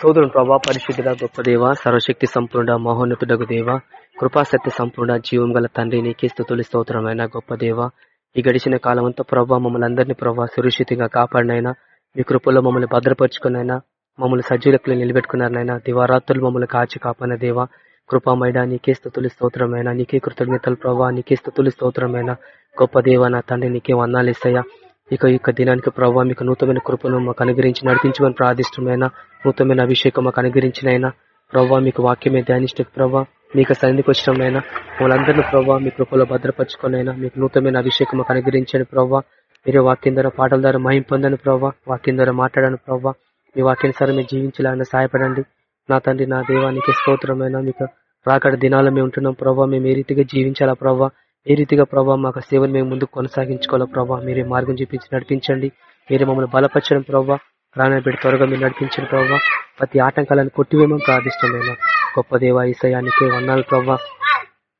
సోదరుని ప్రభా పరిశుద్ధుల గొప్ప దేవ సర్వశక్తి సంపూర్ణ మహోన్నతుడగు దేవ కృపాశక్తి సంపూర్ణ జీవం గల తండ్రి నీకే స్థుతులు స్తోత్రమైన గొప్ప దేవ. ఈ గడిచిన కాలం అంతా ప్రభావ మమ్మల్ని అందరినీ ప్రభావ సురక్షితంగా కాపాడినైనా మీ కృపల్లో మమ్మల్ని భద్రపరుచుకున్నైనా మమ్మల్ని సజ్జీలకులు నిలబెట్టుకున్నారనైనా దివారాత్రులు మమ్మల్ని కాచి కాపాడిన దేవ. కృపామైడ నీకే స్థుతులు స్తోత్రమైన నీకే కృతజ్ఞతలు ప్రభావ నీకే స్థుతులు స్తోత్రమైన గొప్ప దేవ నా తండ్రి నీకే వందాలేసయ్యా ఇక యొక్క దినానికి ప్రభావ మీకు నూతనమైన కృపను మాకు అనుగ్రహించి నడిపించమని ప్రార్థిష్టమైన నూతనమైన అభిషేకం మాకు అనుగ్రహించినైనా ప్రభావ మీకు వాక్యమే ధ్యానిష్ట ప్రభావ మీకు సన్నిధికి వచ్చినమైనా వాళ్ళందరినీ ప్రభావ మీ కృపలో భద్రపరచుకునైనా మీకు నూతనమైన అభిషేకం మాకు అనుగ్రహించండి ప్రభావ మీరే వాక్యం ద్వారా పాటల ద్వారా మహిం పొందని ప్రభావ వాక్యం ద్వారా మాట్లాడని ప్రభావ మీ వాక్యానుసారం మీరు జీవించాలని సహాయపడండి. నా తండ్రి నా దేవానికి స్తోత్రమైన మీకు రాకడ దినాలు మేము ఉంటున్నాం ప్రభావ మేము ఏ రీతిగా జీవించాలా ప్రభావ ఏ రీతిగా ప్రభావ మాకు సేవను మేము ముందుకు కొనసాగించుకోవాలో ప్రభావ మీరే మార్గం చూపించి నడిపించండి. మీరే మమ్మల్ని బలపరచడం ప్రభావ ప్రాణాన్ని పెట్టి త్వరగా మీరు నడిపించిన ప్రభావ ప్రతి ఆటంకాలను కొట్టివేమని ప్రార్థిష్టమైన గొప్ప దేవ ఈసయానికి వన్నాలు ప్రభా.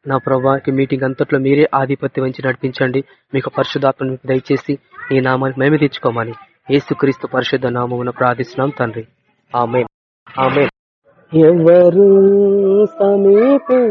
నా ప్రభాకి మీటింగ్ అంతట్లో మీరే ఆధిపత్యం వహించి నడిపించండి. మీకు పరిశుధాత్మను మీకు దయచేసి ఈ నామాన్ని మేమే తెచ్చుకోమని ఏసుక్రీస్తు పరిశుద్ధ నామమున ప్రార్థిస్తున్నాం తండ్రి. ఆమె ఆమె ఎవరు సమీపించలేని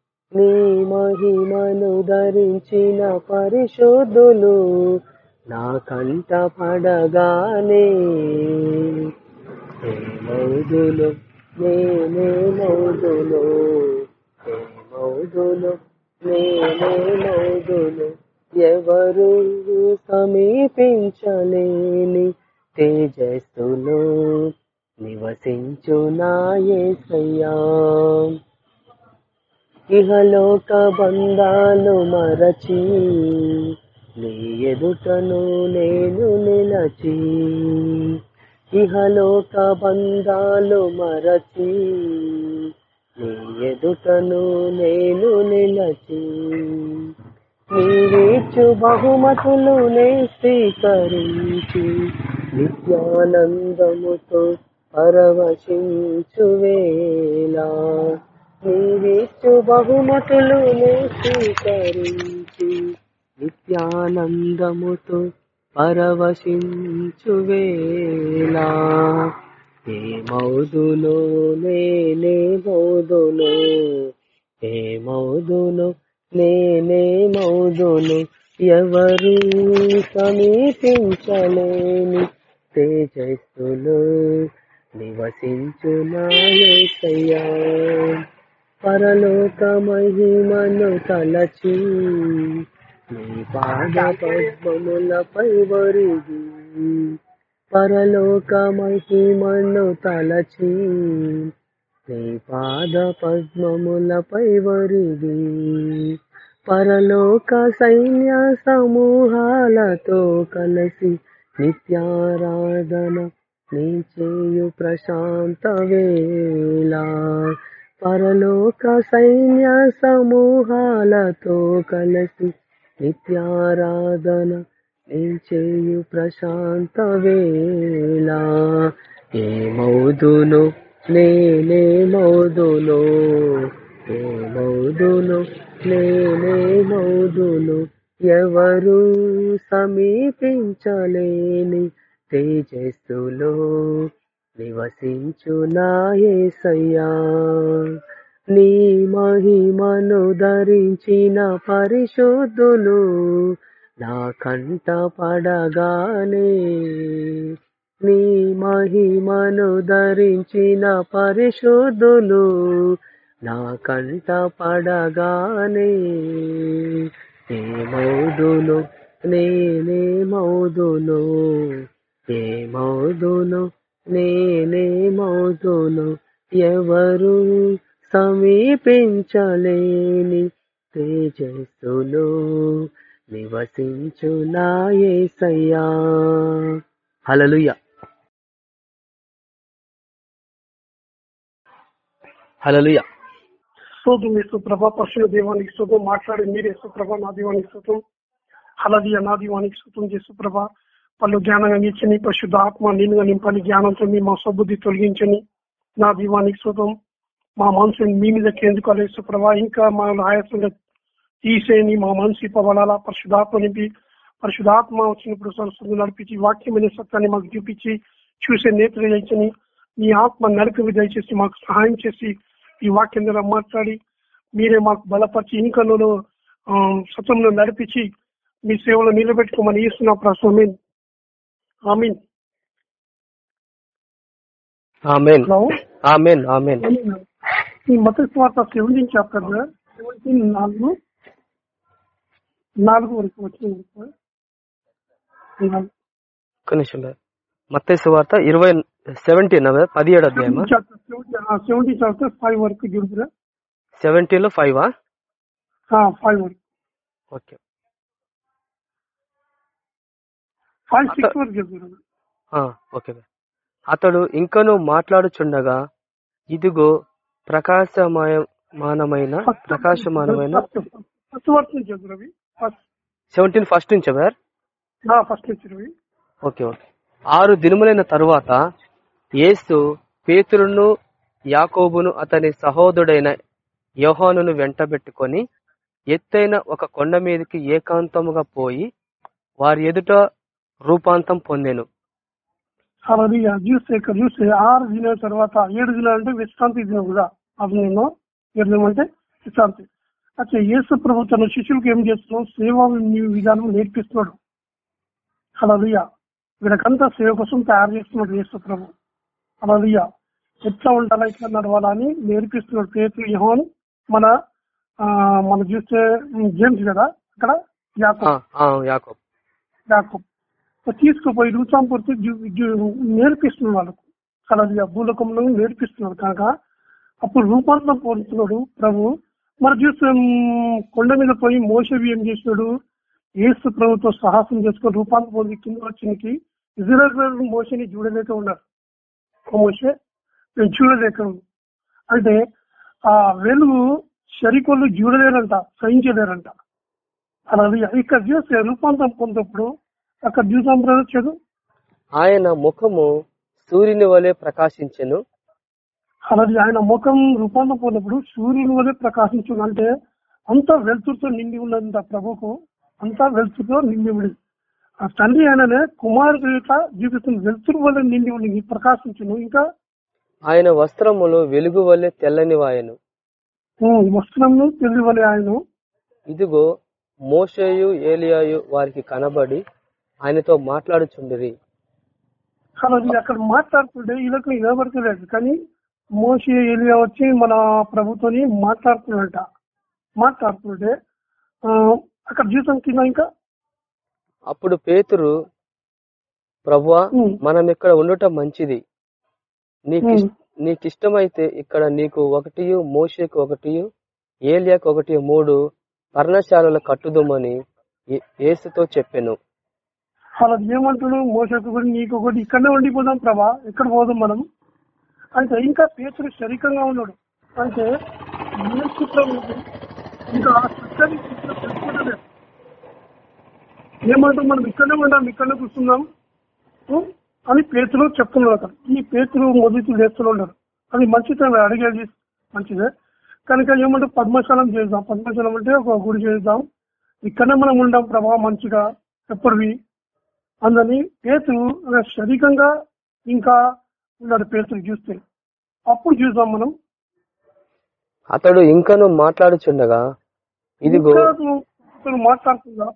నీ మహిమను ధరించిన పరిశుద్ధులు నా కంట పడగానే మౌదులు నేనే మౌదులు మౌదులు నేనే మౌదులు ఎవరు సమీపించలేని తేజస్సులో నివసించునాయసయ్యా ఇహలోక బంధాలు మరచి నీ ఎదుటను నేను నిలచి ఇహలోక బంధాలు మరచి నీ ఎదుటను నేను నిలచి నీవేచ్చు బహుమతులు నే స్వీకరించి నిత్యానందముతో పరవశించు వేలా బహుమతులు స్వీకరించి నిత్యానందముతో పరవశించు వేలా ఏ మౌదులో నేనే మౌదులో ఏ మౌదులో నేనే మౌదును ఎవరు సమీపించలేని తేజస్సులు నివసించునాయసయ్యా పరలోక మహిమను తలచి నీ పాద పద్మములపై వరిగి పరలోక మహిమను తలచి నీ పాద పద్మములపై వరిగి పరలోక సైన్య సమూహాలతో కలిసి నిత్యారాధన నీ చేయు ప్రశాంత వేళ పరలోక సైన్య సమూహాలతో కలిసి నిత్యారాధన నీ చేయు ప్రశాంత వేళ. ఏ మౌదును నేనే మౌదును ఏ మౌదును నేనే మౌదును ఎవరు సమీపించలేని తేజస్సులో నివసించు నివసించునాయసయ్యా. నీ మహిమను ధరించిన పరిశుద్ధులు నా కంట పడగానే. నీ మహిమను ధరించిన పరిశుద్ధులు నా కంట పడగానే. ఏ మౌదును నేనే మౌదును ఏ మౌదును నేనే మౌదును ఎవరు సమీపించలేని తేజస్సులో నివసించునాయసయ్యా హలలుయ హలలుయ స్తోత్రం యేసు ప్రభా పరశుల దేవానికి స్తోత్రం. మాట్లాడి మీరు యేసు నా దీవానికి స్తోత్రం. హలదియ నా దీవానికి స్తోత్రం యేసు ప్రభా. పలు జ్ఞానం అందించని పరిశుద్ధ ఆత్మ నేనుగా నింపని జ్ఞానంతో మీ మా సబ్బుద్ధి తొలగించని నా దీవానికి శుభం మా మనసుని మీ మీద కేంద్రీకాలు ప్రభా ఇంకా మా ఆయాసంగా తీసేని మా మనసు ఇవ్వబడాలా? పరిశుధాత్మ నింపి పరిశుధాత్మ వచ్చినప్పుడు సరస్వతి నడిపించి వాక్యమైన సత్యాన్ని మాకు చూపించి చూసే నేత్ర దయచని మీ ఆత్మ నడిపి దయచేసి మాకు సహాయం చేసి ఈ వాక్యం ద్వారా మాట్లాడి మీరే మాకు బలపరిచి ఇంకా నేను సత్యంలో నడిపించి మీ సేవలో నిలబెట్టుకోమని ఇస్తున్నా ప్రస్తుతం ఆమీన్ ఆమెన్ ఆమెన్ ఆమెన్ ఈ మత స్వార్థ సెవెంటీన్ చాప్టర్ సెవెంటీన్ నాలుగు నాలుగు వరకు వచ్చింది బ్రదర్. మత్తయి సువార్త ఇరవై సెవెంటీన్ పదిహేడు అధ్యాయమా? సెవెంటీ చాప్టర్ ఫైవ్ వరకు చూడుతురా సెవెంటీన్లో ఫైవ్ ఫైవ్ వరకు. ఓకే. ఫైవ్ సిక్స్ వరకు చెప్తున్నారు ఆ, ఓకే. అతడు ఇంకను మాట్లాడుచుండగా ఇదిగో ప్రకాశమానమైన ప్రకాశమానమైన సెవెంటీన్ ఫస్ట్ నుంచి ఫస్ట్ నుంచి ఓకే ఓకే. ఆరు దినములైన తరువాత యేసు పేతురును యాకోబును అతని సహోదరుడైన యోహానును వెంటబెట్టుకొని ఎత్తైన ఒక కొండ మీదకి ఏకాంతముగా పోయి వారి ఎదుట రూపాంతం పొందెను. చూస్తే ఇక్కడ చూస్తే ఆరు దినాల తర్వాత ఏడు దినాలు అంటే విశ్రాంతి దినం కూడా. అది నేను ఏడు దినం అంటే విశ్రాంతి. అయితే యేసు ప్రభు తన శిష్యులకు ఏం చేస్తున్నాం సేవా విధానం నేర్పిస్తున్నాడు. అలలియ వీళ్ళకంతా సేవ కోసం తయారు చేస్తున్నాడు యేసు ప్రభు. అలలియ ఎట్లా ఉండాలా ఇట్లా నడవాలా అని నేర్పిస్తున్నాడు పేరు యహోన్. మన ఆ, మనం చూస్తే జేమ్స్ కదా? అక్కడ? యాకోబ్. యాకబ్. తీసుకుపోయి రూపాంపూర్తి నేర్పిస్తున్నాడు వాళ్ళకు. కలదిగా భూలోకంలో నేర్పిస్తున్నాడు కనుక అప్పుడు రూపాంతరం పొందుతున్నాడు ప్రభు. మరి చూస్తే కొండ మీద పోయి మోసవి ఏం చేసినాడు. ఏసు ప్రభుతో సాహసం చేసుకుని రూపాంతరం పొంది కింద వచ్చినకి ఇజ్రాయల్ మోసని చూడలేక ఉన్నారు. మోసే నేను చూడలేక అంటే ఆ వెలుగు శరీకొల్లు చూడలేరంట సహించలేరంట అలా ఇక్కడ చూస్తే రూపాంతరం పొందినప్పుడు అక్కడ చూసాం బ్రదర్ చదువు ఆయన ముఖము సూర్యుని వలె ప్రకాశించెను. అలాది ఆయన ముఖం రూపాంతరం పొందినప్పుడు సూర్యుని వలె ప్రకాశించు అంటే అంతా వెలుతురుతో నిండి ఉన్నదంట ప్రభుకు అంతా వెలుతురుతో నిండి ఉంది ఆ తండ్రి ఆయననే కుమారుడు యొక్క జీవితం వెలుతురు వల్ల నిండి ఉంది ప్రకాశించును. ఇంకా? ఆయన వస్త్రములు వెలుగు వలె తెల్లని వాయను ఉమ్, వస్త్రమును తెలివి వలె ఆయన ఇదిగో మోషేయు ఏలియాయు వారికి కనబడి ఆయనతో మాట్లాడుచుండిరి. అలాది అక్కడ మాట్లాడుతుంటే వీళ్ళకి నిలబడతలేదు కానీ మోసి ఎలియా వచ్చి మన ప్రభుత్వని మాట్లాడుతున్నట. మాట్లాడుతుంటే ఆ, అక్కడ జీతం కింద ఇంకా? అప్పుడు పేతురు ప్రభువా ఉమ్, మనం ఇక్కడ ఉండటం మంచిది. నీకు నీకిష్టమైతే ఇక్కడ నీకు ఒకటియు మోషేకు ఒకటియు ఏలియాకు ఒకటి మూడు పర్ణశాలలు కట్టుదుమని ఏ- యేసుతో చెప్పెను. అలా ఏమంటాడు? మోసకు కూడా నీకు ఒకటి ఇక్కడనే ఉండిపోదాం ప్రభా ఎక్కడ పోదాం మనం. అంటే ఇంకా పేతుడు శరీరంగా ఉన్నాడు. అంటే ఏ చిత్రం ఇంకా ఆ చిత్రాన్ని తెలుసుకుంటలేదు ఏమంటాం మనం ఇక్కడనే ఉన్నాం ఇక్కడనే కూర్చున్నాం అని పేతులు చెప్తున్నాడు అక్కడ ఈ పేతులు మొదటి చేస్తున్నాడు అది మంచిదే అడిగేది. మంచిదే. కనుక ఏమంటే పద్మశాలం చేద్దాం. పద్మశాలం అంటే ఒక గుడి చేద్దాం. ఇక్కడనే మనం ఉండాం ప్రభావ మంచిగా. ఎప్పటివి? అందుని పేతులు శరీరంగా ఇంకా ఉన్నాడు పేతులు చూస్తే. అప్పుడు చూద్దాం మనం. అతడు ఇంకను మాట్లాడుచుండగా ఇదిగో ఇంకా మాట్లాడుతుందా?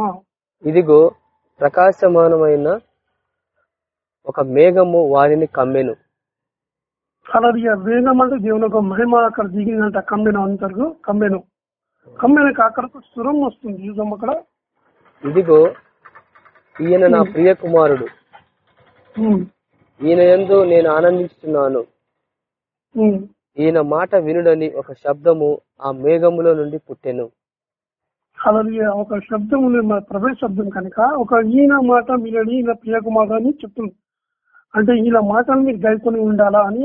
ఆ, ఇదిగో ప్రకాశమానమైన ఒక మేఘము వారిని కమ్మెను. ఆ వేగం అంటే దేవుని ఒక మహిమ అక్కడ దిగిందంట కమ్మెను అంటారు కమ్మెను. కమ్మెనకి అక్కడకు సురం వస్తుంది చూద్దాం అక్కడ. ఇదిగో ఈయన నా ప్రియ కుమారుడు ఈయన యందు నేను ఆనందిస్తున్నాను. ఈయన మాట వినుడని ఒక శబ్దము ఆ మేఘములో నుండి పుట్టెను. అలాది ఒక శబ్దం ఉంది మన ప్రవేశ శబ్దం కనుక. ఒక ఈయన మాట మీరని ఈయన ప్రియకుమార్ అని చెప్తుంది. అంటే ఈయన మాటలు మీరు గైకొని ఉండాలా అని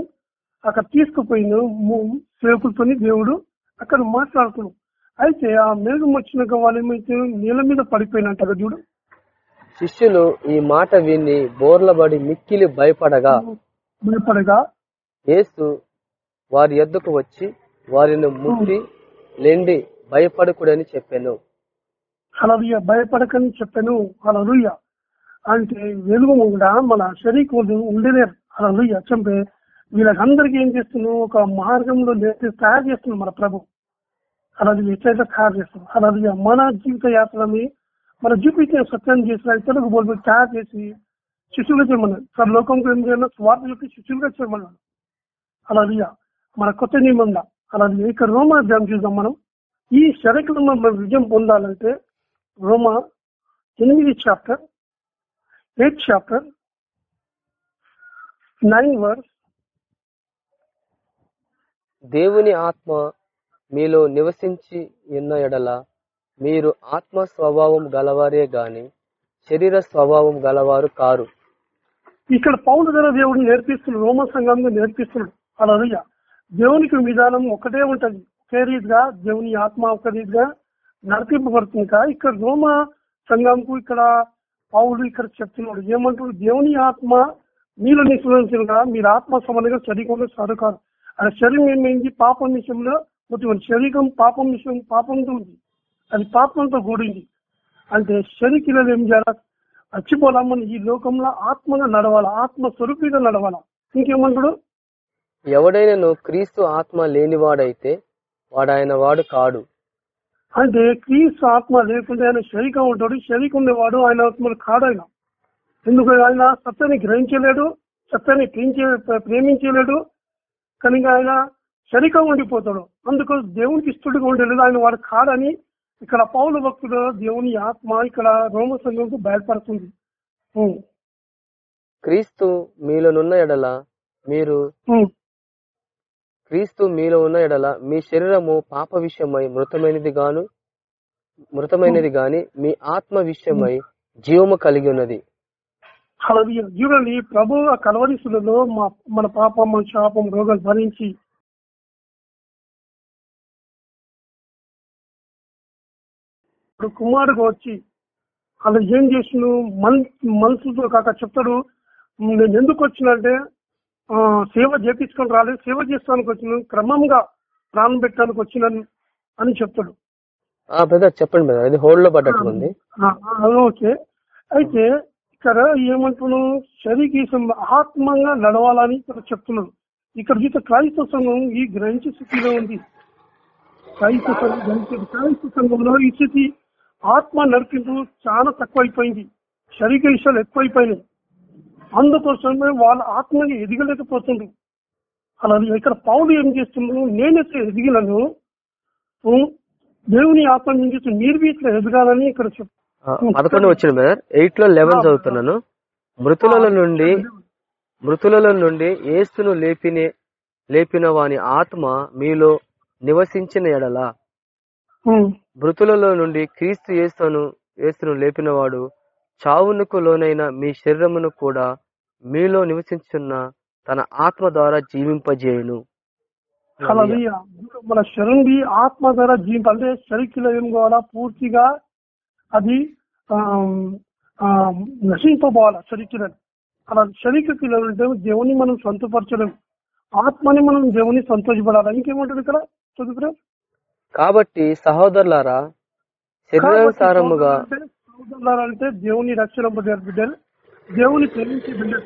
అక్కడ తీసుకుపోయిన సేవకులతోని దేవుడు అక్కడ మాట్లాడుతున్నాడు. అయితే ఆ మేఘం వచ్చినాక వాళ్ళు ఏమైతే నీళ్ళ మీద పడిపోయినట్టు చూడు. శిష్యులు ఈ మాట విని బోర్లబడి మిక్కిలి భయపడగా భయపడగా యేసు వారి యొద్దకు వచ్చి వారిని ముట్టి లెండి భయపడకుడని చెప్పాను. అలలుయ భయపడకని చెప్పాను. అలలుయ అంటే వెలుగు కూడా మన శరీకులు ఉండలేరు అలలుయ చంపే వీళ్ళకందరికీ ఏం చేస్తున్నావు ఒక మార్గంలో నేర్పి తయారు చేస్తున్నాం మన ప్రభు. అలాది ఎట్లయితే తయారు చేస్తాం అలాది మన జీవిత యాత్రని మన చూపించిన సత్యం చేసిన ఇతరులకు బోల్ తయారు చేసి శిష్యులుగా చేయమన్నాడు. సార్ ఏం చేయాలో స్వార్థ చెప్పి శిష్యులుగా చేయమన్నాడు. అలా మన కొత్త నియమంగా అలా ఇక్కడ రోమా ధ్యానం చూద్దాం మనం. ఈ శరీరంలో మనం విజయం పొందాలంటే రోమా ఎనిమిది chapter eighth chapter nine verse. దేవుని ఆత్మ మీలో నివసించి ఎన్న ఎడల మీరు ఆత్మ స్వభావం గలవారే గాని శరీర స్వభావం గలవారు కారు. ఇక్కడ పౌరు ధర దేవుడు నేర్పిస్తున్నాడు రోమ సంఘంగా నేర్పిస్తున్నాడు. అలా దేవునికి విధానం ఒకటే ఉంటది. ఒకే రీతిగా దేవుని ఆత్మ ఒక రీతిగా నడిపింపబడుతుంది కా ఇక్కడ రోమ సంఘంకు ఇక్కడ పౌరుడు ఇక్కడ చెప్తున్నాడు. ఏమంటాడు దేవుని ఆత్మ మీలో కదా. మీరు ఆత్మ సమానంగా శరీరంలో సరుకారు ఆ శరీరం ఏమైంది? పాపం విషయంలో మొత్తం శరీరం పాపం విషయం పాపంతో ఉంది. అది పాపంతో కూడింది. అంటే శరీరం ఏం చేయాలి? చచ్చిపోదామని ఈ లోకంలో ఆత్మగా నడవాలా? ఆత్మ స్వరూపిగా నడవాలా? ఇంకేమంటాడు? ఎవడైనను క్రీస్తు ఆత్మ లేనివాడైతే వాడాయన వాడు కాడు. అంటే క్రీస్తు ఆత్మ లేకుంటే ఆయన శరీరం ఉంటాడు. శరీరం ఉండేవాడు ఆయన ఆత్మలు కాడాయన ఎందుకు ఆయన సత్యాన్ని గ్రహించలేడు సత్యాన్ని ప్రేమించ ప్రేమించలేడు కనుక ఆయన శరీరం ఉండిపోతాడు. అందుకు దేవునికి ఇష్టడుగా ఉండలేదు ఆయన వాడు కాడని ఇక్కడ పౌల భక్తుడు దేవుని ఆత్మ ఇక్కడ రోమ సంఘంకు బయలుపడుతుంది. క్రీస్తు మీలోనున్న ఎడల మీరు. క్రీస్తు మీలో ఉన్న ఎడల మీ శరీరము పాప విషయమై మృతమైనది గాను మృతమైనది గాని మీ ఆత్మ విషయమై జీవము కలిగి ఉన్నది చూడండి ప్రభు కలవరిసులలో మా మన పాపం మన శాపం రోగాలు భరించి ఇప్పుడు కుమారుడు వచ్చి అలా ఏం చేసిన మన్ మనసుతో కాక చెప్తాడు. నేను ఎందుకు వచ్చినంటే ఆ, సేవ చేపించుకొని రాలేదు. సేవ చేస్తానికి వచ్చిన క్రమంగా ప్రాణం పెట్టడానికి వచ్చినాను అని చెప్తాడు. బ్రదర్ చెప్పండి బ్రదర్. అది హోల్డ్లో ఉంది. ఓకే. అయితే ఇక్కడ ఏమంటున్నాను శరీరం ఆత్మంగా నడవాలని ఇక్కడ చెప్తున్నాడు. ఇక్కడ చూస్తే క్రైస్తవ సంఘం ఈ గ్రహించే స్థితిలో ఉంది. క్రైస్తవ సంఘం క్రైస్తవ సంఘంలో ఈ స్థితి ఆత్మ నడిపింపు చాలా తక్కువైపోయింది. శరీర విషయాలు ఎక్కువైపోయినాయి. అందుకోసమే వాళ్ళ ఆత్మని ఎదగలేకపోతుంది అలా ఇక్కడ పౌలు ఏం చేస్తున్నాడు? నేనైతే ఎదిగినను. దేవుని ఆత్మ ఏం చేస్తుంది మీరు ఇట్లా ఎదగాలని ఇక్కడ చెప్ ఆ, పదకొండు వచ్చిన బ్రదర్ ఎయిట్లో లెవెన్ చదువుతున్నాను. మృతులలో నుండి మృతులలో నుండి ఏసును లేపినే లేపిన వాని ఆత్మ మీలో నివసించిన ఎడల. మృతులలో నుండి క్రీస్తు యేసును యేసును లేపినవాడు చావునకు లోనైన మీ శరీరమును కూడా మీలో నివసించున్న తన ఆత్మ ద్వారా జీవింపజేయును. మన శరణి ఆత్మ ద్వారా జీవింప అంటే శరీరంలో ఏం పూర్తిగా అది నశింపబోవాలి ఆమ్, శరీరం అలా శరీరం అంటే దేవుని మనం సొంతపరచడం ఆత్మని మనం దేవుని సంతోషపడాలి? ఇంకేమంటాడు ఇక్కడ? చదువుకురా కాబట్టి సహోదరులారా శరీరానుసారముగా సహోదరులారంటే దేవుని రక్షణ బిడ్డలు దేవుని ప్రేమించే బిడ్డలు.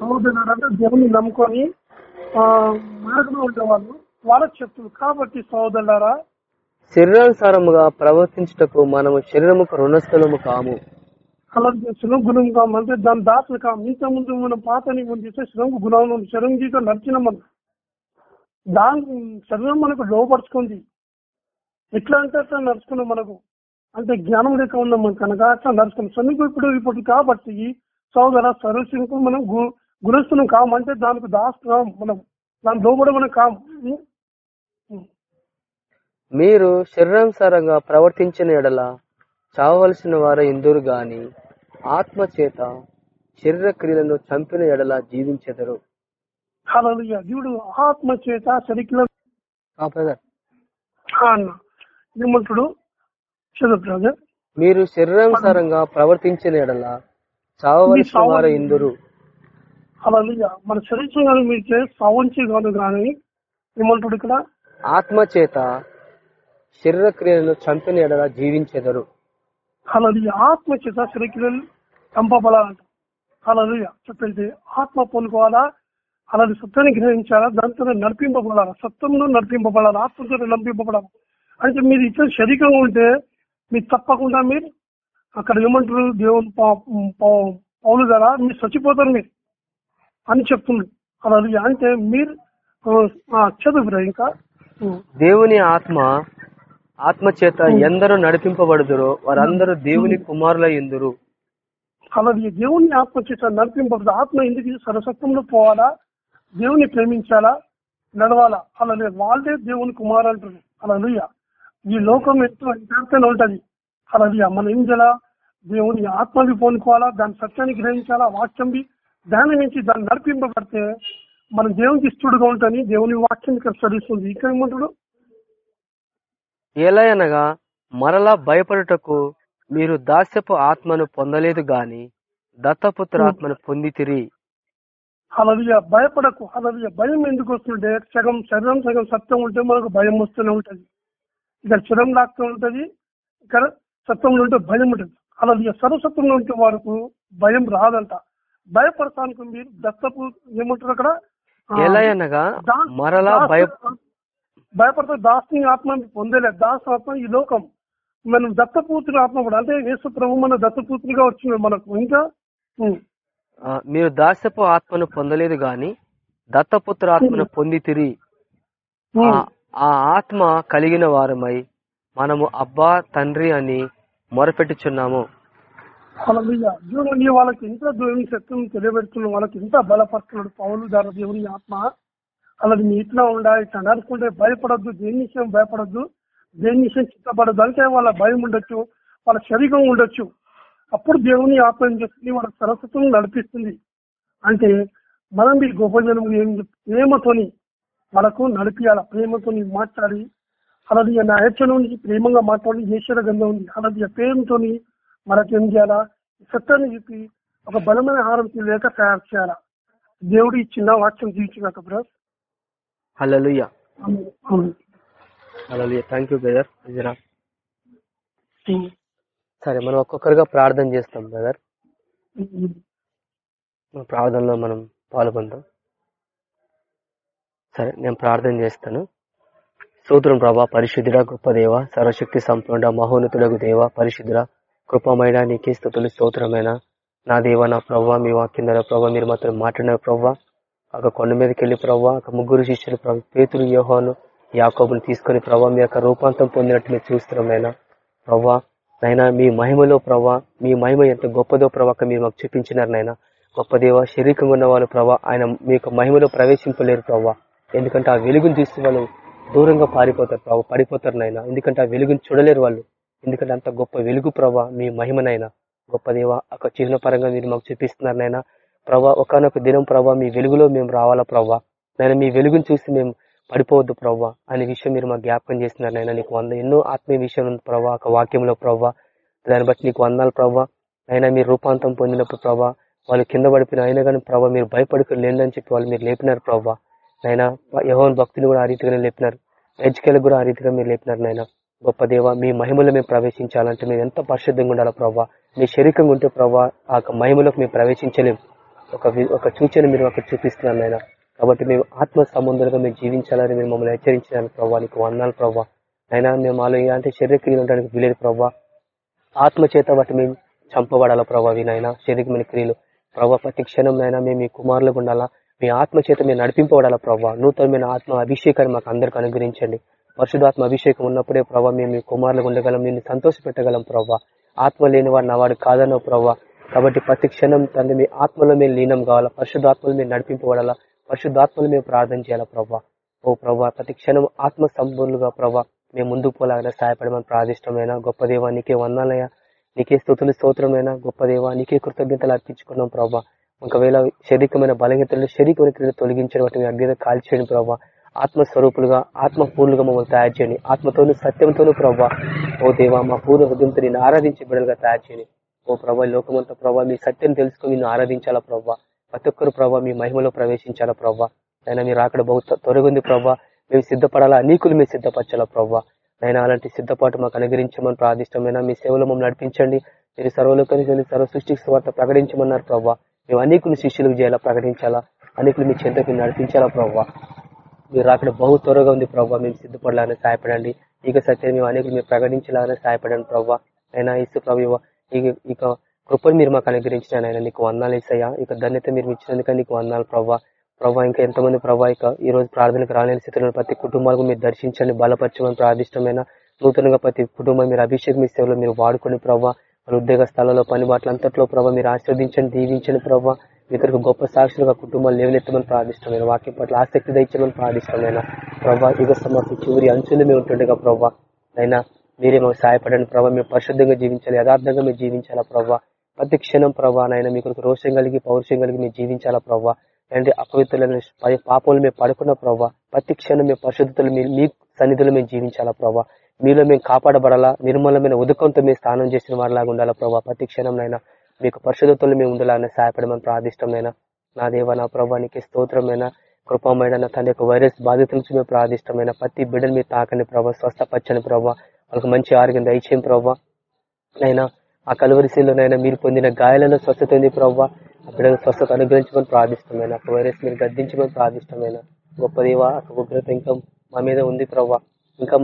సహోదరులారంటే దేవుని నమ్ముకొని ఆ మార్గంలో ఉండేవాళ్ళు వాళ్ళకి చెప్తుంది కాబట్టి సహోదరులారా శరీరానుసారముగా ప్రవర్తించుటకు మనము శరీరముకు రుణస్థలము కాము. శరం గుణం కాము. అంటే దాని దాసులు కాము. ఇంత ముందు మనం పాతని ముందు చేస్తే శరం గుణం శరం నడిచిన మనం దాని శరీరం మనకు లోపరుచుకుంది. ఎట్లా అంటే అట్లా నడుచుకున్నాం మనకు. అంటే జ్ఞానం లేక ఉన్నాం మనం కనుక అట్లా నడుచుకున్నాం. సమీప ఇప్పుడు ఇప్పుడు కాబట్టి సోదర సరస్సుకు మనం గు- గుణస్థులం అంటే దానికి దాస్తున్నాం మనం దాని లోబడి మనం కాము మీరు శరీరానుసారంగా ప్రవర్తించిన ఎడల చావవలసిన వారు ఎందురు గాని ఆత్మ చేత శరీర క్రియలను చంపిన ఎడల జీవించెదరు. హల్లెలూయా దేవుడు ఆత్మ చేత బ్రదర్ అన్న. చదువు బ్రదర్ మీరు శరీరానుసారంగా ప్రవర్తించిన ఎడల చావవలసిన వారు ఇందురు మన శరీరం కానీ మీకే సవంచి కాదు కానీ ఏమంటాడు ఇక్కడ? ఆత్మ చేత శరీర క్రియలను చంపిన ఎడల జీవించెదరు. హల్లెలూయా ఆత్మ చేత శరీరం చంపబడాలంట. హల్లెలూయా చెప్పండి ఆత్మ పొందుకోవాలా? అలాంటి సత్యాన్ని గ్రహించాలా? దాంతో నడిపింపబడాలా? సత్యంలో నడిపింపబడాలి? ఆత్మతో నడిపింపబడాలి? అంటే మీరు ఇచ్చిన శరీరంగా ఉంటే మీరు తప్పకుండా మీరు అక్కడ ఏమంటారు? దేవుని పౌలు ద్వారా మీరు చచ్చిపోతారు మీరు అని చెప్తుంది. అలా అంటే మీరు చదువురా ఇంకా. దేవుని ఆత్మ ఆత్మ చేత ఎందరూ నడిపింపబడుదురో వారందరూ దేవుని కుమారుల ఎందురు అలాగే దేవుని ఆత్మ చేత నడిపింపబడదు ఆత్మ ఎందుకు సరసత్వంలో పోవాలా? దేవుని ప్రేమించాలా? నడవాలా? అలాగే వాళ్ళే దేవుని కుమారు అంటారు అలా ఈ లోకం ఎంతో ఎంతైనా ఉంటది. అలా మనం ఏం చేయాలా దేవుని ఆత్మని పోనుకోవాలా దాని సత్యాన్ని గ్రహించాలా? వాక్యం దాని నుంచి దాన్ని నడిపింపబడితే మనం దేవునికి ఇష్టడుగా ఉంటుంది దేవుని వాక్యం ఇక్కడ చదివిస్తుంది ఇక్కడ ఏమంటాడు? ఎలా అనగా మరలా భయపడుటకు మీరు దాస్యపు ఆత్మను పొందలేదు గాని దత్తపుత్ర ఆత్మను పొందితిరి. అలవియ భయపడకు అలవియ భయం ఎందుకు వస్తుంటే సగం శరీరం సగం సత్యం ఉంటే మనకు భయం వస్తూనే ఉంటది. ఇక్కడ శరం లాక్తూ ఉంటది ఇక్కడ సత్యంలో ఉంటే భయం ఉంటుంది. అలవియ సర్వసత్వంలో ఉంటే వారికి భయం రాదంట. భయపడటానికి మీరు దత్తపు ఏమంటారు అక్కడ? మరలా భయ భయపడితే దాస్ని ఆత్మ పొందలే. దాస్ ఆత్మ ఈ లోకం. మనం దత్తపూతుని ఆత్మ కూడా అంటే యేసు ప్రభు మన దత్తపూతునిగా వచ్చింది మనకు. ఇంకా? మీరు దాస్యపు ఆత్మను పొందలేదు గాని దత్తపుత్ర ఆత్మను పొందితిరి. ఉం. ఆ- ఆత్మ కలిగిన వారమై మనము అబ్బా తండ్రి అని మొరపెట్టుచున్నాము. వాళ్ళకి ఇంత దేవుని సత్యం తెలియబెడుతున్న వాళ్ళకి ఇంత బలపడుతున్నాడు పౌలు ద్వారా దేవుని ఆత్మ. అలాది మీ ఇట్లా ఉండా ఇట్లా నడుచుకుంటే భయపడద్దు దేని విషయం భయపడద్దు దేని విషయం చిత్తపడద్దు అంటే వాళ్ళ భయం ఉండొచ్చు వాళ్ళ శరీరం ఉండొచ్చు. అప్పుడు దేవుని ఆత్మ చేస్తుంది వాళ్ళ సరస్వతం నడిపిస్తుంది. అంటే మనం మీ గొప్ప జనం ప్రేమతోని వాళ్ళకు నడిపియాల ప్రేమతోని మాట్లాడి అలాది నా నుంచి ప్రేమగా మాట్లాడి ఈశ్వర గంధం ఉంది అలాది ప్రేమతోని మనకి ఏం చేయాలా? సత్యాన్ని చెప్పి ఒక బలమైన ఆహారం లేక తయారు చేయాలా? దేవుడు ఇచ్చిన వాక్యం జీవించినాక బ్రదర్. హల్లెలూయా థ్యాంక్ యూ బ్రదర్. సరే మనం ఒక్కొక్కరుగా ప్రార్థన చేస్తాం బ్రదర్. మన ప్రార్థనలో మనం పాల్గొందాం. సరే నేను ప్రార్థన చేస్తాను. సూత్రం ప్రభా పరిశుద్ధుడ గొప్ప దేవ సర్వశక్తి సంపూర్ణ మహోన్నతుడకు దేవ పరిశుద్ధుడ కృపమైన నీకే స్థుతులు స్తోత్రమైన నా దేవ నా ప్రవ్వ మీ వాక్యం ద్వారా ప్రభావ మీరు మాత్రం మాట్లాడిన ప్రవ్వ ఒక కొండ మీదకి వెళ్ళి ప్రవ్వ ఒక ముగ్గురు శిష్యులు పేతురు యోహాను యాకోబుని తీసుకొని ప్రభావ మీ యొక్క రూపాంతం పొందినట్టు మీరు చూస్తున్నాం ప్రవ్వా నైనా మీ మహిమలో ప్రభా మీ మహిమ ఎంత గొప్పదో ప్రభాక మీరు మాకు చూపించినారు నాయన. గొప్ప దేవ శరీరంగా ఉన్న వాళ్ళు ప్రభా ఆయన మీ యొక్క మహిమలో ప్రవేశింపలేరు ప్రవ్వా ఎందుకంటే ఆ వెలుగును చూసి వాళ్ళు దూరంగా పారిపోతారు ప్రభావ పడిపోతారు నాయన. ఎందుకంటే ఆ వెలుగును చూడలేరు వాళ్ళు. ఎందుకంటే అంత గొప్ప వెలుగు ప్రభా మీ మహిమనైనా గొప్ప దేవ ఒక చిహ్న పరంగా మీరు మాకు చూపిస్తున్నారు నాయన. ప్రభా ఒకనొక దినం ప్రభా మీ వెలుగులో మేము రావాలా ప్రభా. నేను మీ వెలుగును చూసి మేము పడిపోవద్దు ప్రవ్వా అనే విషయం మీరు మాకు జ్ఞాపకం చేస్తున్నారు నైనా నీకు వంద ఎన్నో ఆత్మీయ విషయం ఉంది ప్రవ్వా ఒక వాక్యంలో ప్రవ్వా. దాన్ని బట్టి నీకు వందాలు ప్రవ్వా. అయినా మీరు రూపాంతం పొందినప్పుడు ప్రభా వాళ్ళు కింద పడిపోయిన అయినా కానీ ప్రభ మీరు భయపడుకు లేదని చెప్పి వాళ్ళు మీరు లేపినారు ప్రభా నైనా యహోన్ భక్తులు కూడా ఆ రీతిగానే లేపినారు. ఎజ్కెళ్ళకు కూడా ఆ రీతిగా మీరు లేపినారు నైనా గొప్ప దేవ మీ మహిమలో మేము ప్రవేశించాలంటే మేము ఎంత పరిశుద్ధంగా ఉండాలి ప్రవ్వా. మీ శరీరంగా ఉంటే ప్రవ్వా ఆ మహిమలోకి మేము ప్రవేశించలేము ఒక ఒక సూచన మీరు అక్కడ చూపిస్తున్నారు నాయన. కాబట్టి మేము ఆత్మ సంబంధాలుగా మేము జీవించాలని మీరు మమ్మల్ని హెచ్చరించినారు ప్రభావ నీకు వందాలు ప్రభావ అయినా మేము మాలో ఇలాంటి శరీరక్రియలు ఉండడానికి వీలేదు ప్రభావ ఆత్మ చేత వాటి మేము చంపబడాలా ప్రభావ వినైనా శరీరమైన క్రియలు. ప్రభావ ప్రతి క్షణం అయినా మేము మీ కుమారులకు ఉండాలా? మీ ఆత్మ చేత మేము నడిపింపబడాలా ప్రభావ నూతనమైన ఆత్మ అభిషేకాన్ని మాకు అందరికి అనుగ్రహించండి. పరిశుధాత్మ అభిషేకం ఉన్నప్పుడే ప్రభావ మేము మీ కుమారులకు ఉండగలం నిన్ను సంతోష పెట్టగలం ప్రభావ ఆత్మ లేని వాడు నా వాడు కాదన్నావు ప్రభావ కాబట్టి ప్రతి క్షణం తండ్రి మీ ఆత్మలో మేము లీనం కావాలా? పరిశుధాత్మలు మేము నడిపింపబడాలా? పరిశుద్ధాత్మలు మేము ప్రార్థన చేయాలా ప్రభా? ఓ ప్రభా ప్రతి క్షణం ఆత్మ సంపూర్ణులుగా ప్రభా మేము ముందుకు పోలాగా సహాయపడమని ప్రార్థిష్టమైన గొప్ప దేవా నీకే వందాలయ్యా నీకే స్థుతులు స్తోత్రమైన గొప్ప దేవా నీకే కృతజ్ఞతలు అర్పించుకున్నాం ప్రభా. ఒకవేళ శరీరమైన బలహీనతలు శరీరమైన క్రియలు తొలగించడం వాటిని అగ్నిగా కాల్చేయండి ప్రభా. ఆత్మస్వరూపులుగా ఆత్మపూర్ణులుగా మమ్మల్ని తయారు చేయండి. ఆత్మతోనూ సత్యంతోనూ ప్రభా. ఓ దేవా మా పూర్ణ హృదయంతో నేను ఆరాధించే బిడ్డలుగా తయారు చేయండి. ఓ ప్రభా లోకమంతా ప్రభావ మీ సత్యం తెలుసుకుని నిన్ను ఆరాధించాలా ప్రభావ ప్రతి ఒక్కరు ప్రభావ మీ మహిమలో ప్రవేశించాలా ప్రవ్వా అయినా మీరు అక్కడ బహు తొరగుంది ప్రభావ మేము సిద్ధపడాలా? అనేకులు మీరు సిద్ధపరచాలా ప్రభావ అయినా అలాంటి సిద్ధపాటు మాకు అనుగ్రహించమని ప్రార్థిష్టమైన మీ సేవలో మమ్మల్ని నడిపించండి. మీరు సర్వలోకానికి సర్వ సృష్టికి స్వార్థ ప్రకటించమన్నారు ప్రభావ మేము అనేకులు శిష్యులకు చేయాలా? ప్రకటించాలా? అనేకులు మీ చెంతకు నడిపించాలా ప్రభావ మీరు అక్కడ బహు త్వరగా ఉంది ప్రవ్వా మేము సిద్ధపడాలని సహాయపడండి. ఇక సత్యం మేము అనేకులు మీరు ప్రకటించాలని సహాయపడండి ప్రభావ అయినా ఇసు ప్రభు ఇక కృపను మీరు మాకు అనుగ్రహించిన ఆయన నీకు వందాలు ఇస్తాయా ఇక ధన్యత మీరు ఇచ్చినందుక నీకు వందాలు ప్రవ్వా. ప్రవ్వా ఇంకా ఎంతమంది ప్రవ్వా ఇక ఈ రోజు ప్రార్థనకు రాలేని స్థితిలో ప్రతి కుటుంబాలకు మీరు దర్శించండి బలపరచమని ప్రార్థిష్టమైన నూతనంగా ప్రతి కుటుంబం మీరు అభిషేకం మీ సేవలో మీరు వాడుకుని ప్రవ్వా. మన ఉద్యోగ స్థలాల్లో పని బాటలు అంతట్లో ప్రభావ మీరు ఆశీర్వదించండి దీవించండి ప్రభావ ఇతరులకు గొప్ప సాక్షులుగా కుటుంబాలు లేవనెత్తమని ప్రార్థిష్టమైన వాక్యం పట్ల ఆసక్తి దించమని ప్రార్థిష్టమైన ప్రభావ యుగ సమస్య చివరి అంచులు మేము ఉంటుండగా ప్రభావ అయినా మీరే మాకు సహాయపడండి ప్రభావ మేము పరిశుద్ధంగా జీవించాలి యథార్థంగా మేము జీవించాలా ప్రభావ ప్రతి క్షణం ప్రభావ నాయన మీకు రోషం కలిగి పౌరుషం కలిగి మేము జీవించాలా ప్రభావ అంటే అపవిత్రులను పాపములు మేము పడుకున్న ప్రభావ ప్రతి క్షణం మేము పరిశుద్ధులు మీ సన్నిధులు మేము జీవించాలా ప్రభావ మీలో మేము కాపాడబడాలా నిర్మలమైన ఉదకంతో మేము స్నానం చేసిన వారిలాగా ఉండాలా ప్రభావ ప్రతి క్షణంనైనా మీకు పరిశుద్ధతలు మేము ఉండాలని సహాయపడమని ప్రార్థిష్టమైన నా దేవ నా ప్రభానికి స్తోత్రమైన కృపమైన తన యొక్క వైరస్ బాధితుల నుంచి మేము ప్రార్థిష్టమైన ప్రతి బిడ్డను మీరు తాకని ప్రభావ స్వస్థపచ్చని ప్రభావ వాళ్ళకి మంచి ఆరోగ్యం దయచేయం ప్రభావ నైనా ఆ కలువరిశీలోనైనా మీరు పొందిన గాయాలలో స్వస్థత ఉంది ప్రవ్వా. ఆ బిడ్డకు స్వస్థత అనుగ్రహించమని ప్రార్థిష్టమైన వైరస్ మీరు గద్దించమని ప్రార్థిష్టమైన గొప్ప దేవ ఉగ్రత ఇంకా మా మీద ఉంది ప్రవ్వా. ఇంకా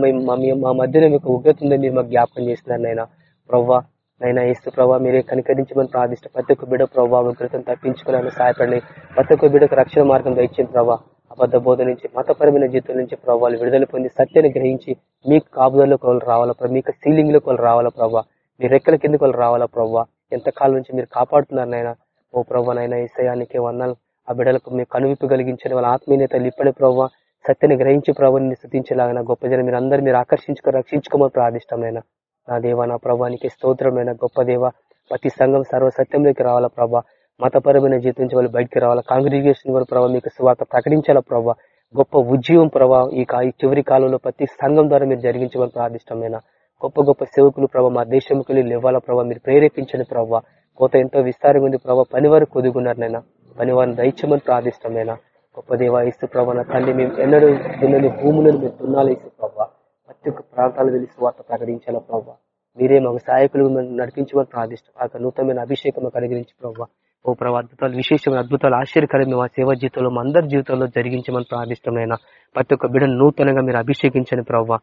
మా మధ్యలో మీకు ఉగ్రత ఉందని మీరు మాకు జ్ఞాపకం చేస్తున్నారు నైనా ప్రవ్వా నైనా ఇస్తూ ప్రభావ మీరే కనికరించమని ప్రార్థిష్ట ప్రతి ఒక్క బిడ ప్రభావ ఉగ్రతను తప్పించుకోవాలని సహాయపడండి. ప్రతి ఒక్క బిడకు రక్షణ మార్గం దయచేయండి ప్రభావ అబద్ధ బోధ నుంచి మతపరమైన జీవితం నుంచి ప్రభావాలు విడుదల పొంది సత్యాన్ని గ్రహించి మీకు కాపుదల్లోకి వాళ్ళు రావాలా మీకు సీలింగ్లోకి వాళ్ళు రావాలా ప్రభావ మీ రెక్కల కిందకి వాళ్ళు రావాలా ప్రభావ ఎంతకాలం నుంచి మీరు కాపాడుతున్నారు నాయన? ఓ ప్రవ్వనైనా ఈసయానికి వందలు ఆ బిడలకు మీరు కనువిప్పు కలిగించండి. వాళ్ళ ఆత్మీయత లిప్పని ప్రభావ సత్యని గ్రహించి ప్రభుని స్థుతించేలాగా గొప్ప జనం మీరు అందరు మీరు ఆకర్షించుకొని రక్షించుకోమని ప్రార్థిష్టమైన నా దేవ నా ప్రభానికి స్తోత్రమైన గొప్ప దేవ ప్రతి సంఘం సర్వసత్యంలోకి రావాలా ప్రభా మతపరమైన జీవితం నుంచి వాళ్ళు బయటికి రావాలా? కాంగ్రిగేషన్ కూడా ప్రభావ మీకు స్వార్థ ప్రకటించాలా ప్రభావ గొప్ప ఉద్యమం ప్రభావ ఈ చివరి కాలంలో ప్రతి సంఘం ద్వారా మీరు జరిగించమని ప్రార్థిష్టమైన గొప్ప గొప్ప సేవకులు ప్రభావ మా దేశంకి వెళ్ళి ఇవ్వాలా ప్రభావ మీరు ప్రేరేపించండి ప్రభావ కోత ఎంతో విస్తారంగా ఉంది ప్రభావ పని వారు కొదుగున్నారు నైనా పని వారిని దయచమని ప్రార్థిష్టమైన గొప్ప దేవ ఇస్తు ప్రభావ నా తండ్రి మేము ఎన్నడూ దున్నని భూములను మీరు దున్నాలి ఇస్తు ప్రభావ ప్రతి ఒక్క ప్రాంతాలు వెళ్ళి స్వార్థ ప్రకటించాలా ప్రభావ మీరే మాకు సహాయకులు నడిపించమని ప్రార్థిస్తాం. ఆ నూతనమైన అభిషేకం కలిగించి ప్రభావ ఓ ప్రభావ అద్భుతాలు విశేషమైన అద్భుతాలు ఆశ్చర్యకరం మా సేవ జీవితంలో మా అందరి జీవితంలో జరిగించమని ప్రార్థిష్టమైన ప్రతి ఒక్క బిడ్డను నూతనంగా మీరు అభిషేకించండి ప్రభావ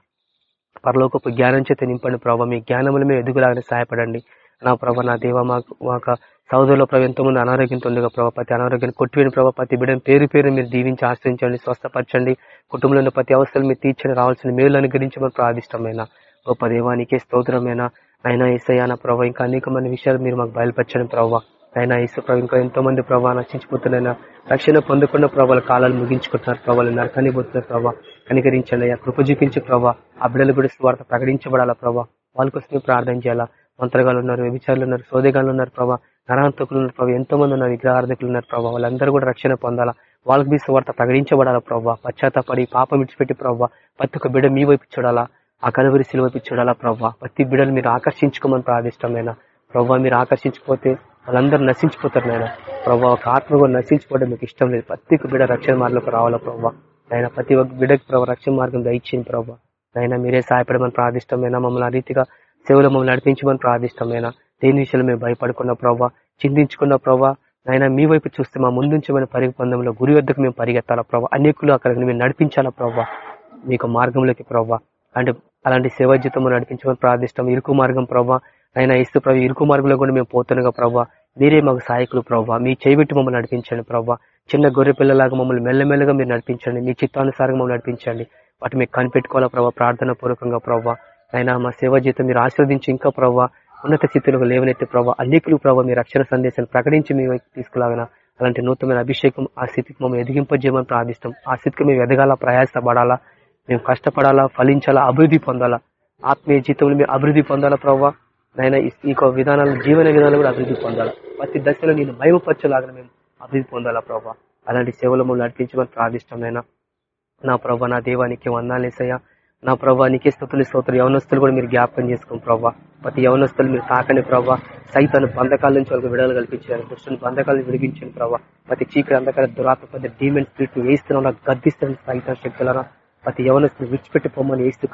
పరలోకపు జ్ఞానం చేత నింపండి ప్రభావ మీ జ్ఞానములు మేము ఎదుగులాగానే సహాయపడండి. నా ప్రభ నా దేవ మాకు మాకు సౌదరులో ప్రభు ఎంతో మంది అనారోగ్యంతో ఉండగా ప్రభావ ప్రతి అనారోగ్యాన్ని కొట్టివేని ప్రభావ ప్రతి బిడ్డను పేరు పేరు మీరు దీవించి ఆశ్రయించండి స్వస్థపరచండి. కుటుంబంలో ప్రతి అవసరాలు మీరు తీర్చని రావాల్సిన మేలు అనుగ్రహించమని ప్రార్థిష్టమైన గొప్ప దేవానికి స్తోత్రమైన అయినా ఈసయాన ప్రభావ ఇంకా అనేకమైన విషయాలు మీరు మాకు బయలుపరచండి ప్రభావ అయినా ఈసు ప్రభు ఇంకా ఎంతో మంది ప్రభావ నశించిపోతున్న రక్షణ పొందకుండా ప్రభావాల కాలాలు ముగించుకుంటున్నారు ప్రభావాలు నరకాన్ని పోతున్నారు ప్రభావ కనికరించండి అయ్యా కృప చూపించి ప్రభావ ఆ బిడ్డలు కూడా స్వార్థ ప్రకటించబడాలా ప్రభావ వాళ్ళ కోసమే ప్రార్థన చేయాలా? మంత్రగాలు ఉన్నారు వ్యభిచారులు ఉన్నారు సోదగాలు ఉన్నారు ప్రభావ నరాంతకులు ఉన్నారు ప్రభావ ఎంతో మంది ఉన్నారు విగ్రహార్థకులు ఉన్నారు ప్రభావ వాళ్ళందరూ కూడా రక్షణ పొందాలా? వాళ్ళకి మీ స్వార్థ ప్రకటించబడాలా ప్రభావ పశ్చాత్తపడి పాపం విడిచిపెట్టి ప్రభావ ప్రతి ఒక్క బిడ్డ మీ వైపు చూడాలా? ఆ కలువరి సిలువైపు చూడాలా ప్రభావ ప్రతి బిడ్డలు మీరు ఆకర్షించుకోమని ప్రార్థిష్టమైన ప్రభావ మీరు ఆకర్షించకపోతే వాళ్ళందరూ నశించిపోతారు నాయన. ప్రభావ ఒక ఆత్మ కూడా నశించుకోవడం మీకు ఇష్టం లేదు. ప్రతి ఒక్క బిడ్డ రక్షణ మార్లకు రావాలా ప్రభావ ఆయన ప్రతి ఒక్క బిడ్డకి ప్రభావ రక్షణ మార్గం దయచేయండి ప్రభావ అయినా మీరే సహాయపడమని ప్రార్థిష్టమైనా మమ్మల్ని ఆ రీతిగా సేవలు మమ్మల్ని నడిపించమని ప్రార్థిష్టమైనా దేని విషయంలో మేము భయపడుకున్న ప్రభావ చింతించుకున్న ప్రభావ నాయన మీ వైపు చూస్తే మా ముందుంచమని పరిగ పొందంలో గురి వద్దకు మేము పరిగెత్తాలా ప్రభావ అనేకులు అక్కడికి మేము నడిపించాలా ప్రభావ మీకు మార్గంలోకి ప్రభావ అంటే అలాంటి సేవా జీతం నడిపించమని ప్రార్థిస్తాం ఇరుకు మార్గం ప్రభావ అయినా ఇస్తూ ప్రభావ ఇరుకు మార్గంలో కూడా మేము పోతున్నాగా ప్రభావ మీరే మాకు సహాయకులు ప్రభావ మీ చేయబెట్టి మమ్మల్ని నడిపించండి ప్రభావ చిన్న గొర్రె పిల్లలాగా మమ్మల్ని మెల్లమెల్లగా మీరు నడిపించండి. మీ చిత్తానుసారంగా మమ్మల్ని నడిపించండి. వాటి మీకు కనిపెట్టుకోవాలా ప్రభావ ప్రార్థన పూర్వకంగా ప్రభావ అయినా మా సేవ జీతం మీరు ఆశీర్వదించి ఇంకా ప్రభావ ఉన్నత స్థితిలో లేవనెత్తే ప్రభావ అనేకులు ప్రభావ మీ రక్షణ సందేశాన్ని ప్రకటించి మేము తీసుకులాగిన అలాంటి నూతనమైన అభిషేకం ఆ స్థితికి మమ్మల్ని ఎదిగింపజేయమని ప్రార్థిస్తాం. ఆ స్థితికి మేము ఎదగాల ప్రయాసపడాలా మేము కష్టపడాలా ఫలించాలా అభివృద్ధి పొందాలా? ఆత్మీయ జీతంలో మేము అభివృద్ధి పొందాలా ప్రభావ నైనా ఈ విధానాలు జీవన విధానాలు కూడా అభివృద్ధి పొందాలి? ప్రతి దశలో నేను మయమపరచలాగా మేము అభివృద్ధి పొందాలా ప్రభా? అలాంటి సేవలు మమ్మల్ని నడిపించమని ప్రార్థిష్టమైన నా ప్రభా నా దేవానికి వందాలేసయ్యా నా ప్రభా నీకే స్థుతులు స్తోత్రులు యవనస్తులు కూడా మీరు జ్ఞాపకం చేసుకోండి ప్రభా. ప్రతి యవనస్తులు మీరు తాకని ప్రభా. సైతాన్ని బంధకాల నుంచి వాళ్ళకి విడుదల కల్పించారు. దుష్టుని బంధకాలను విడిపించండి ప్రభా. ప్రతి చీకటి అంధకాల దురాత్మ పెద్ద డీమెంట్ స్పిరిట్ వేస్తున్నా గద్దిస్తున్న సైతం శక్తులరా. ప్రతి యవనస్తులు విడిచిపెట్టి పొమ్మని వేస్తూ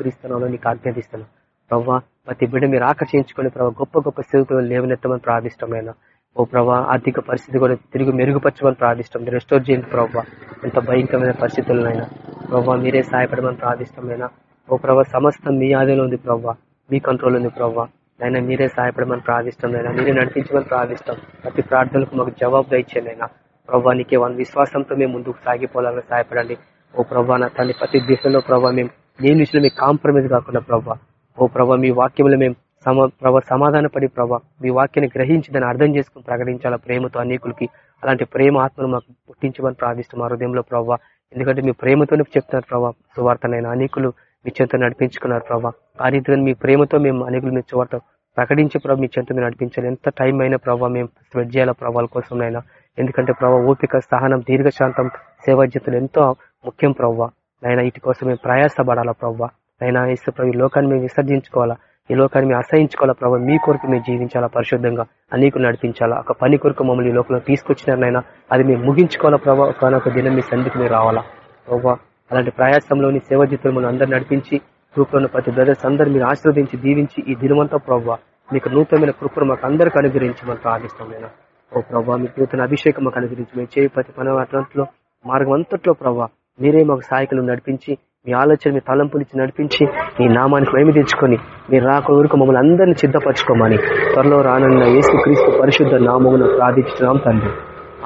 నీకు ఆజ్ఞాపిస్తున్నాను. ప్రభా ప్రతి బిడ్డ మీరు ఆకర్షించుకొని ప్రభావ గొప్ప గొప్ప సేవకులు లేవనెత్తమని ప్రార్థిష్టమైన ఓ ప్రభా ఆర్థిక పరిస్థితి కూడా తిరిగి మెరుగుపరచమని ప్రార్థిష్టం. రెస్టోర్ చేయండి ప్రభావ ఎంత భయంకరమైన పరిస్థితులనైనా. ప్రభావ మీరే సహాయపడమని ప్రార్థిష్టమైన ఓ ప్రభా సమస్తం మీ ఆదిలో ఉంది ప్రభావ మీ కంట్రోల్ ఉంది ప్రభావ అయినా మీరే సహాయపడమని ప్రార్థిష్టం అయినా మీరే నడిపించమని ప్రార్థిస్తాం ప్రతి ప్రార్థనలకు మాకు జవాబు దయచేయండి అయినా ప్రభా నీకే వన్ విశ్వాసంతో మేము ముందుకు సాగిపోవాలని సహాయపడండి. ఓ ప్రభా నా తల్లి ప్రతి దిశలో ప్రభావ మేము దేని విషయంలో మీకు కాంప్రమైజ్ కాకుండా ప్రభావ ఓ ప్రభా మీ వాక్యంలో మేము సమా ప్రభా సమాధాన పడి ప్రభా మీ వాక్యాన్ని గ్రహించి దాన్ని అర్థం చేసుకుని ప్రకటించాల ప్రేమతో అనేకులకి? అలాంటి ప్రేమ ఆత్మను మాకు పుట్టించమని ప్రార్థిస్తాం హృదయంలో ప్రభావ ఎందుకంటే మీ ప్రేమతోనే చెప్తున్నారు ప్రభావ సువార్తనైనా అనేకులు మీ చెంత నడిపించుకున్నారు ప్రభావ ఆ రీతిగా మీ ప్రేమతో మేము అనేకులు మీ చువార్త ప్రకటించే ప్రభావ మీ చెంత మీరు నడిపించాలి. ఎంత టైం అయినా ప్రభావ మేము స్ప్రెడ్ చేయాల ప్రభావాల కోసమైనా ఎందుకంటే ప్రభావ ఓపిక సహనం దీర్ఘశాంతం సేవాజ్యతలు ఎంతో ముఖ్యం ప్రవ్వ నైనా వీటి కోసం మేము ప్రయాసపడాలా ప్రవ్వ నైనా ఇసు ప్రభు ఈ లోకాన్ని మేము విసర్జించుకోవాలా? ఈ లోకాన్ని మేము అసహించుకోవాలా ప్రభావ మీ కొరకు మేము జీవించాలా పరిశుద్ధంగా? అనేకు నడిపించాలా? ఒక పని కొరకు మమ్మల్ని ఈ లోకంలో తీసుకొచ్చినారనైనా అది మేము ముగించుకోవాలా ప్రభావ ఒకనొక దినం మీ సంధికి మీరు రావాలా? ప్రభావ అలాంటి ప్రయాసంలోని సేవ జీతులు మనం అందరు నడిపించి గ్రూప్లో ప్రతి బ్రదర్స్ అందరు మీరు ఆశీర్వదించి దీవించి ఈ దినమంతా ప్రభావ మీకు నూతనమైన కృపను మాకు అందరికి అనుగ్రహించి మనం ప్రార్థిస్తాం నేను ఓ ప్రభావ మీకు నూతన అభిషేకం మాకు అనుగ్రహించి మేము చేయ ప్రతి పని అట్లాంటిలో మార్గం అంతట్లో ప్రభావ మీరే మాకు సహాయకులు నడిపించి మీ ఆలోచన మీ తలంపునిచ్చి నడిపించి మీ నామానికి మేమి తెచ్చుకొని మీరు రాక ఊరుకు మమ్మల్ని అందరినీ సిద్ధపరచుకోమని త్వరలో రానున్న యేసు క్రీస్తు పరిశుద్ధ నామమును ప్రార్థించున్నాం తండ్రి.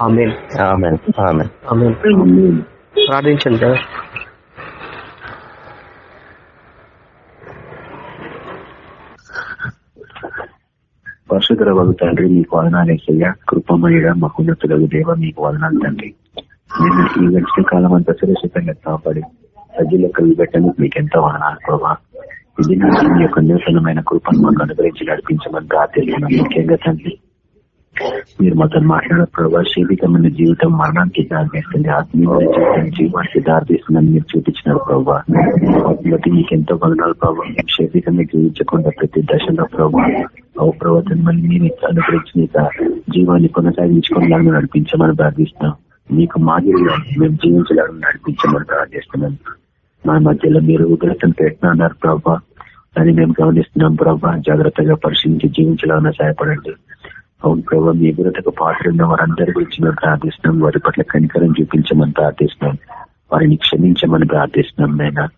ఆమెన్. ఆమెన్. ఆమెన్. ఆమెన్. ప్రార్థించండి పరిశుద్ధ వగు తండ్రి మీకు వదనాలు వేసయ్యా కృపమయ్యా మహోన్నతులకు దేవ మీకు వదనాలు తండ్రి. నేను ఈ గడిచిన కాలం అంతా సురక్షితంగా కాపాడి సజ్జుల కలిగి పెట్టడానికి మీకు ఎంతో వదనాలు ప్రభా. ఇది మీ యొక్క నూతనమైన కృపను మాకు అనుగ్రహించి నడిపించమని ప్రార్థిస్తున్నాను. ముఖ్యంగా తండ్రి మీరు మాతో మాట్లాడే ప్రభావ శీలికమైన జీవితం మరణానికి దారితీస్తుంది. ఆత్మీయ జీవితం జీవానికి దారితీస్తుందని మీరు చూపించినారు ప్రభావ బట్టి మీకు ఎంతో బదనాలు ప్రభావం శరీరంగా జీవించకుండా ప్రతి దశలో ప్రభావ ఓ ప్రవర్తన మళ్ళీ మీరు అనుగ్రహించిన జీవాన్ని కొనసాగించుకునేలాగా నడిపించమని ప్రార్థిస్తున్నాం. మీకు మాదిరిగా మేము జీవించడానికి నడిపించమని ప్రార్థిస్తున్నాం. మా మధ్యలో మీరు ఉగ్రతను పెట్టినా ప్రభా. అని మేము గమనిస్తున్నాం ప్రభావ జాగ్రత్తగా పరిశీలించి జీవించాలన్నా సహాయపడండి. అవును ప్రభా మీ గురతకు పాటలున్న వారందరి గురించి మేము ప్రార్థిస్తున్నాం. వారి పట్ల కనికరం చూపించమని ప్రార్థిస్తున్నాం. వారిని క్షమించమని ప్రార్థిస్తున్నాం నేను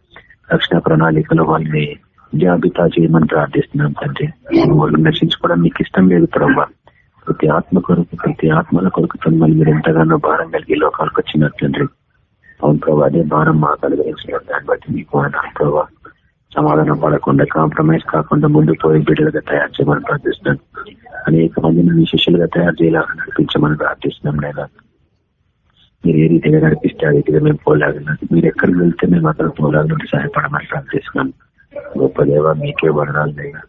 రక్షణ ప్రణాళికలో వాళ్ళని జాబితా చేయమని ప్రార్థిస్తున్నాం తండ్రి. వాళ్ళు నశించుకోవడం మీకు ఇష్టం లేదు ప్రభావ ప్రతి ఆత్మ కొరకు ప్రతి ఆత్మల కొరకు మళ్ళీ మీరు ఎంతగానో భారం కలిగి లోకాలకు వచ్చినారు తండ్రి. అవును ప్రభావ అదే భారం మాకు అనుగ్రహించిన దాన్ని బట్టి మీకు అన్నాను ప్రభావ సమాధానం పడకుండా కాంప్రమైజ్ కాకుండా ముందు పోయి బిడ్డలుగా తయారు చేయమని ప్రార్థిస్తున్నాను అనేక మందిని మీ శిష్యులుగా తయారు చేయాలని నడిపించమని ప్రార్థిస్తున్నాం లేదా మీరు ఏ రీతిగా నడిపిస్తే ఆ రీతిగా మేము పోలాగిన మీరు ఎక్కడికి వెళ్తే మేము అక్కడ పోలాగినట్టు సహాయపడమని ప్రార్థిస్తున్నాం. గొప్ప దేవ మీకే వర్ణాలు లేదా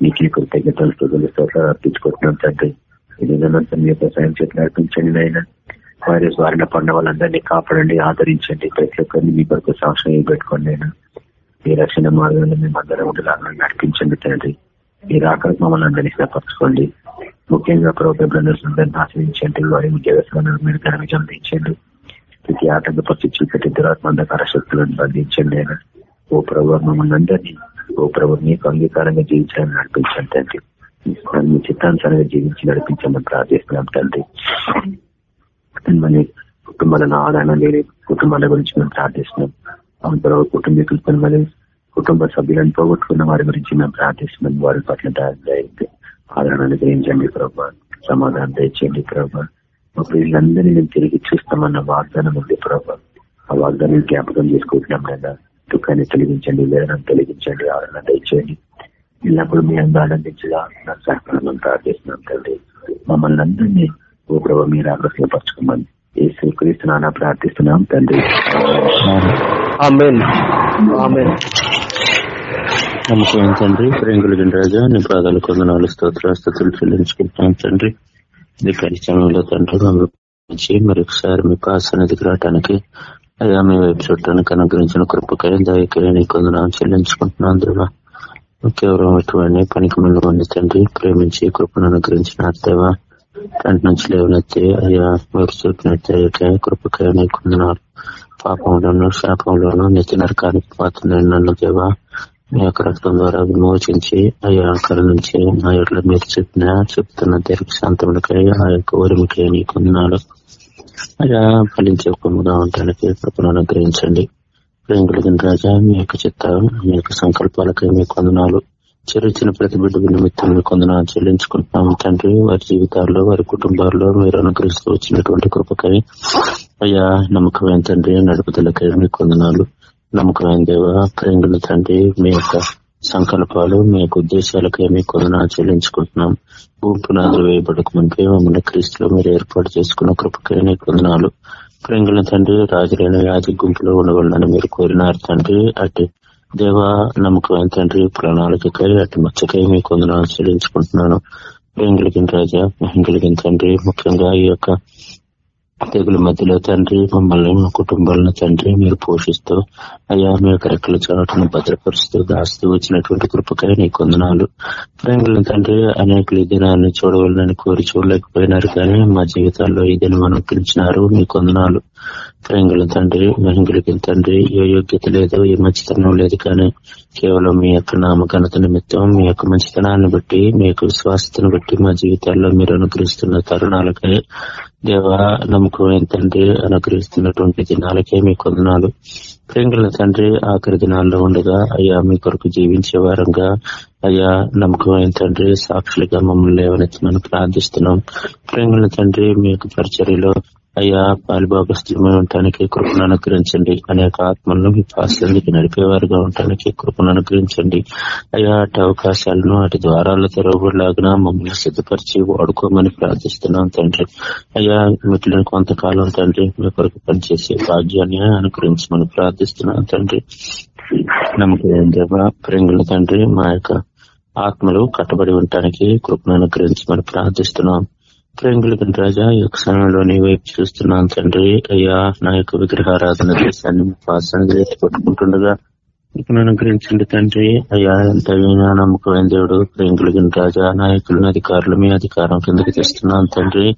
మీకే కృతజ్ఞతలు స్థుతులు అర్పించుకుంటున్నాం తండ్రి. ఇది మీ యొక్క సాయం చేతి నడిపించండి అయినా వైరస్ బారిన పడిన వాళ్ళందరినీ కాపాడండి ఆదరించండి. ప్రతి ఒక్కరిని మీ కొరకు సంవత్సరం పెట్టుకోండి అయినా మీ రక్షణ మార్గంలో మేము అందరం ఉండేలాగా నడిపించండి తండ్రి. మీరు ఆకలి మమ్మల్ని అందరినీ సిద్ధపరచుకోండి. ముఖ్యంగా ప్రభుత్వ బ్రదర్స్ అందరినీ ఆశ్రయించండి. వారి ఉద్యోగస్తులను మీరు ఘన విజయం దించండి ప్రతి ఆటంకపరిచి చీకటి దురాత్మంధకార శక్తులను బంధించండి అయినా ఓ ప్రభు మమ్మల్ని అందరినీ ఓ ప్రభు మీకు అంగీకారంగా జీవించాలని నడిపించండి తండ్రి. మీ చిత్తానుసారంగా జీవించి నడిపించమని ప్రార్థిస్తున్నాం తండ్రి. తండ్రి కుటుంబాలను ఆదాయం లేని కుటుంబాల గురించి మేము ప్రార్థిస్తున్నాం. అవును ప్రభు కుటుంబీకులతో కుటుంబ సభ్యులను పోగొట్టుకున్న వారి గురించి మేము ప్రార్థిస్తున్నాం. వారి పట్ల ఆదరణ గ్రహించండి ప్రభా. సమాధానం దయచేయండి ప్రభా. మా పిల్లలందరినీ మేము తిరిగి చూస్తామన్న వాగ్దానం ఉంది ప్రభా. ఆ వాగ్దానం జ్ఞాపకం చేసుకుంటున్నాం కదా దుఃఖాన్ని తొలగించండి వేదన తొలగించండి ఆదరణ దయచేయండి. ఎల్లప్పుడు మీ అందరూ ఆనందించగా నా సహకారం ప్రార్థిస్తున్నాం తండ్రి. మమ్మల్ని అందరినీ ఓ ప్రభావ మీరు ఆకర్షణపరచుకోమని ఏ స్వీకరిస్తున్నా ప్రార్థిస్తున్నాం తండ్రి. నమ్మకం తండ్రి. ప్రేంగుల రాజా నీ ప్రాధాలు కొందనాలు స్తోత్ర స్థుతులు చెల్లించుకుంటున్నాం తండ్రి. ఇది పరిశ్రమలో తండ్రి నుంచి మరొకసారి మీ పాసనదికి రావడానికి అయ్యా మీ వైపు చూడటానికి అనుగ్రహించిన కృపకై దయకై నీ కొందరు చెల్లించుకుంటున్నాను దేవా కేవలం ఎటువంటి పనికి ముందు ఉంది తండ్రి ప్రేమించి కృపను అనుగ్రహించిన దేవా కంటి నుంచి లేవనెత్తి అయ్యా మీరు చెప్పినట్టు కృపకాయ నీ కొందనాలు పాపంలోను శాపంలోను నిత్య నరకానికి పోతుంది నన్ను దేవా మీ యొక్క రక్తం ద్వారా విమోచించి అయ్యా అక్కడి నుంచి నా యొక్క మీరు చెప్పిన చెప్తున్న దీర్ఘ శాంతములకై ఆ యొక్క ఊరిమికై నీ కొందనాలు అయ్యా ఫలించే కొమ్ముగా ఉండడానికి కృపను అనుగ్రహించండి ప్రేమ కలిగిన రాజా మీ యొక్క చిత్తాలు మీ యొక్క సంకల్పాలకై మీ కొందనాలు చెరుచిన ప్రతి బిడ్డ నిమిత్తం మీ కొందనాలు చెల్లించుకుంటున్నాము తండ్రి. వారి జీవితాల్లో వారి కుటుంబాల్లో మీరు అనుగ్రహిస్తూ వచ్చినటువంటి కృపకై అయ్యా నమ్మకమైన తండ్రి నడుపుదలకై మీ కొందనాలు. నమ్మకమైన దేవ ప్రేంగుల తండ్రి మీ యొక్క సంకల్పాలు మీ యొక్క ఉద్దేశాలకై మీ కొందనాలు చెల్లించుకుంటున్నాం భూమి వేయబడక మునిపే మమ్మల్ని క్రీస్తులో మీరు ఏర్పాటు చేసుకున్న కృపకై మీ కొందనాలు. ప్రేంగుల తండ్రి రాజులైన వ్యాధి గుంపులో ఉండవాలని మీరు కోరినారు తండ్రి. అటు దేవా నమ్మకమైన తండ్రి ప్రణాళికకై అటు మచ్చకై మీ కొందరు చెల్లించుకుంటున్నాను. ప్రేంగులకి రాజా మహింగులకి తండ్రి ముఖ్యంగా ఈ యొక్క తెగుల మధ్యలో తండ్రి మమ్మల్ని మా కుటుంబాలను తండ్రి మీరు పోషిస్తూ అయ్యా మీ యొక్క రెక్కల చాటును భద్రపరుస్తూ దాస్తూ వచ్చినటువంటి కృపకై నీ కొందనాలు ప్రేమల తండ్రి అనేకలు ఈ దినాన్ని చూడవాలని కోరి చూడలేకపోయినారు కానీ మా జీవితాల్లో ఈ దినం అనుగ్రహించినారు మీ కొందనాలు ప్రేంగుల తండ్రి మహింగులకి తండ్రి ఏ యోగ్యత లేదు ఏ మంచితనం లేదు కానీ కేవలం మీ యొక్క నామఘనత నిమిత్తం మీ యొక్క మంచితనాన్ని బట్టి మీ యొక్క విశ్వాసతను బట్టి మా జీవితాల్లో మీరు అనుగ్రహిస్తున్న తరుణాలకై దేవ నమ్మకమైన తండ్రి అనుగ్రహిస్తున్నటువంటి దినాలకే మీ కొందనాలు. ప్రేంగుల తండ్రి ఆఖరి దినాల్లో ఉండగా అయ్యా మీ కొరకు జీవించే వారంగా అయ్యా నమ్మకమైన తండ్రి సాక్షులుగా మమ్మల్ని లేవనెత్తమని ప్రార్థిస్తున్నాం. ప్రేంగుల తండ్రి మీ యొక్క పరిచర్యలో అయ్యా పాలిభాగస్థులమై ఉండటానికి కృపను అనుగ్రహించండి. అనేక ఆత్మలను మీ పాసలకి నడిపేవారుగా ఉండటానికి కృపను అనుగ్రహించండి. అయ్యా అటు అవకాశాలను అటు ద్వారాలు తెరవబడిలాగా మమ్మల్ని సిద్ధపరిచి వాడుకోమని ప్రార్థిస్తున్నాం తండ్రి. అయ్యా వీటిని కొంతకాలం తండ్రి మీ కొరకు పనిచేసే భాగ్యాన్ని అనుగ్రహించమని ప్రార్థిస్తున్నాం తండ్రి. నమ్మకం దేవ ప్రేంగుల తండ్రి మా యొక్క ఆత్మలు కట్టబడి ఉండటానికి కృపను అనుగ్రహించమని ప్రార్థిస్తున్నాం. ప్రేంగులకి రాజా ఈ యొక్క సమయంలో నీ వైపు చూస్తున్నాను తండ్రి. అయ్యా నా యొక్క విగ్రహారాధన దేశాన్ని పాసన పట్టుకుంటుండగా ఇక్కడ అనుగ్రహించండి తండ్రి. అయ్యా ఎంత నమ్మకమైన దేవుడు ప్రేంగులగిన రాజా నాయకులను అధికారులు మీ అధికారం కిందకి తెస్తున్నాను తండ్రి.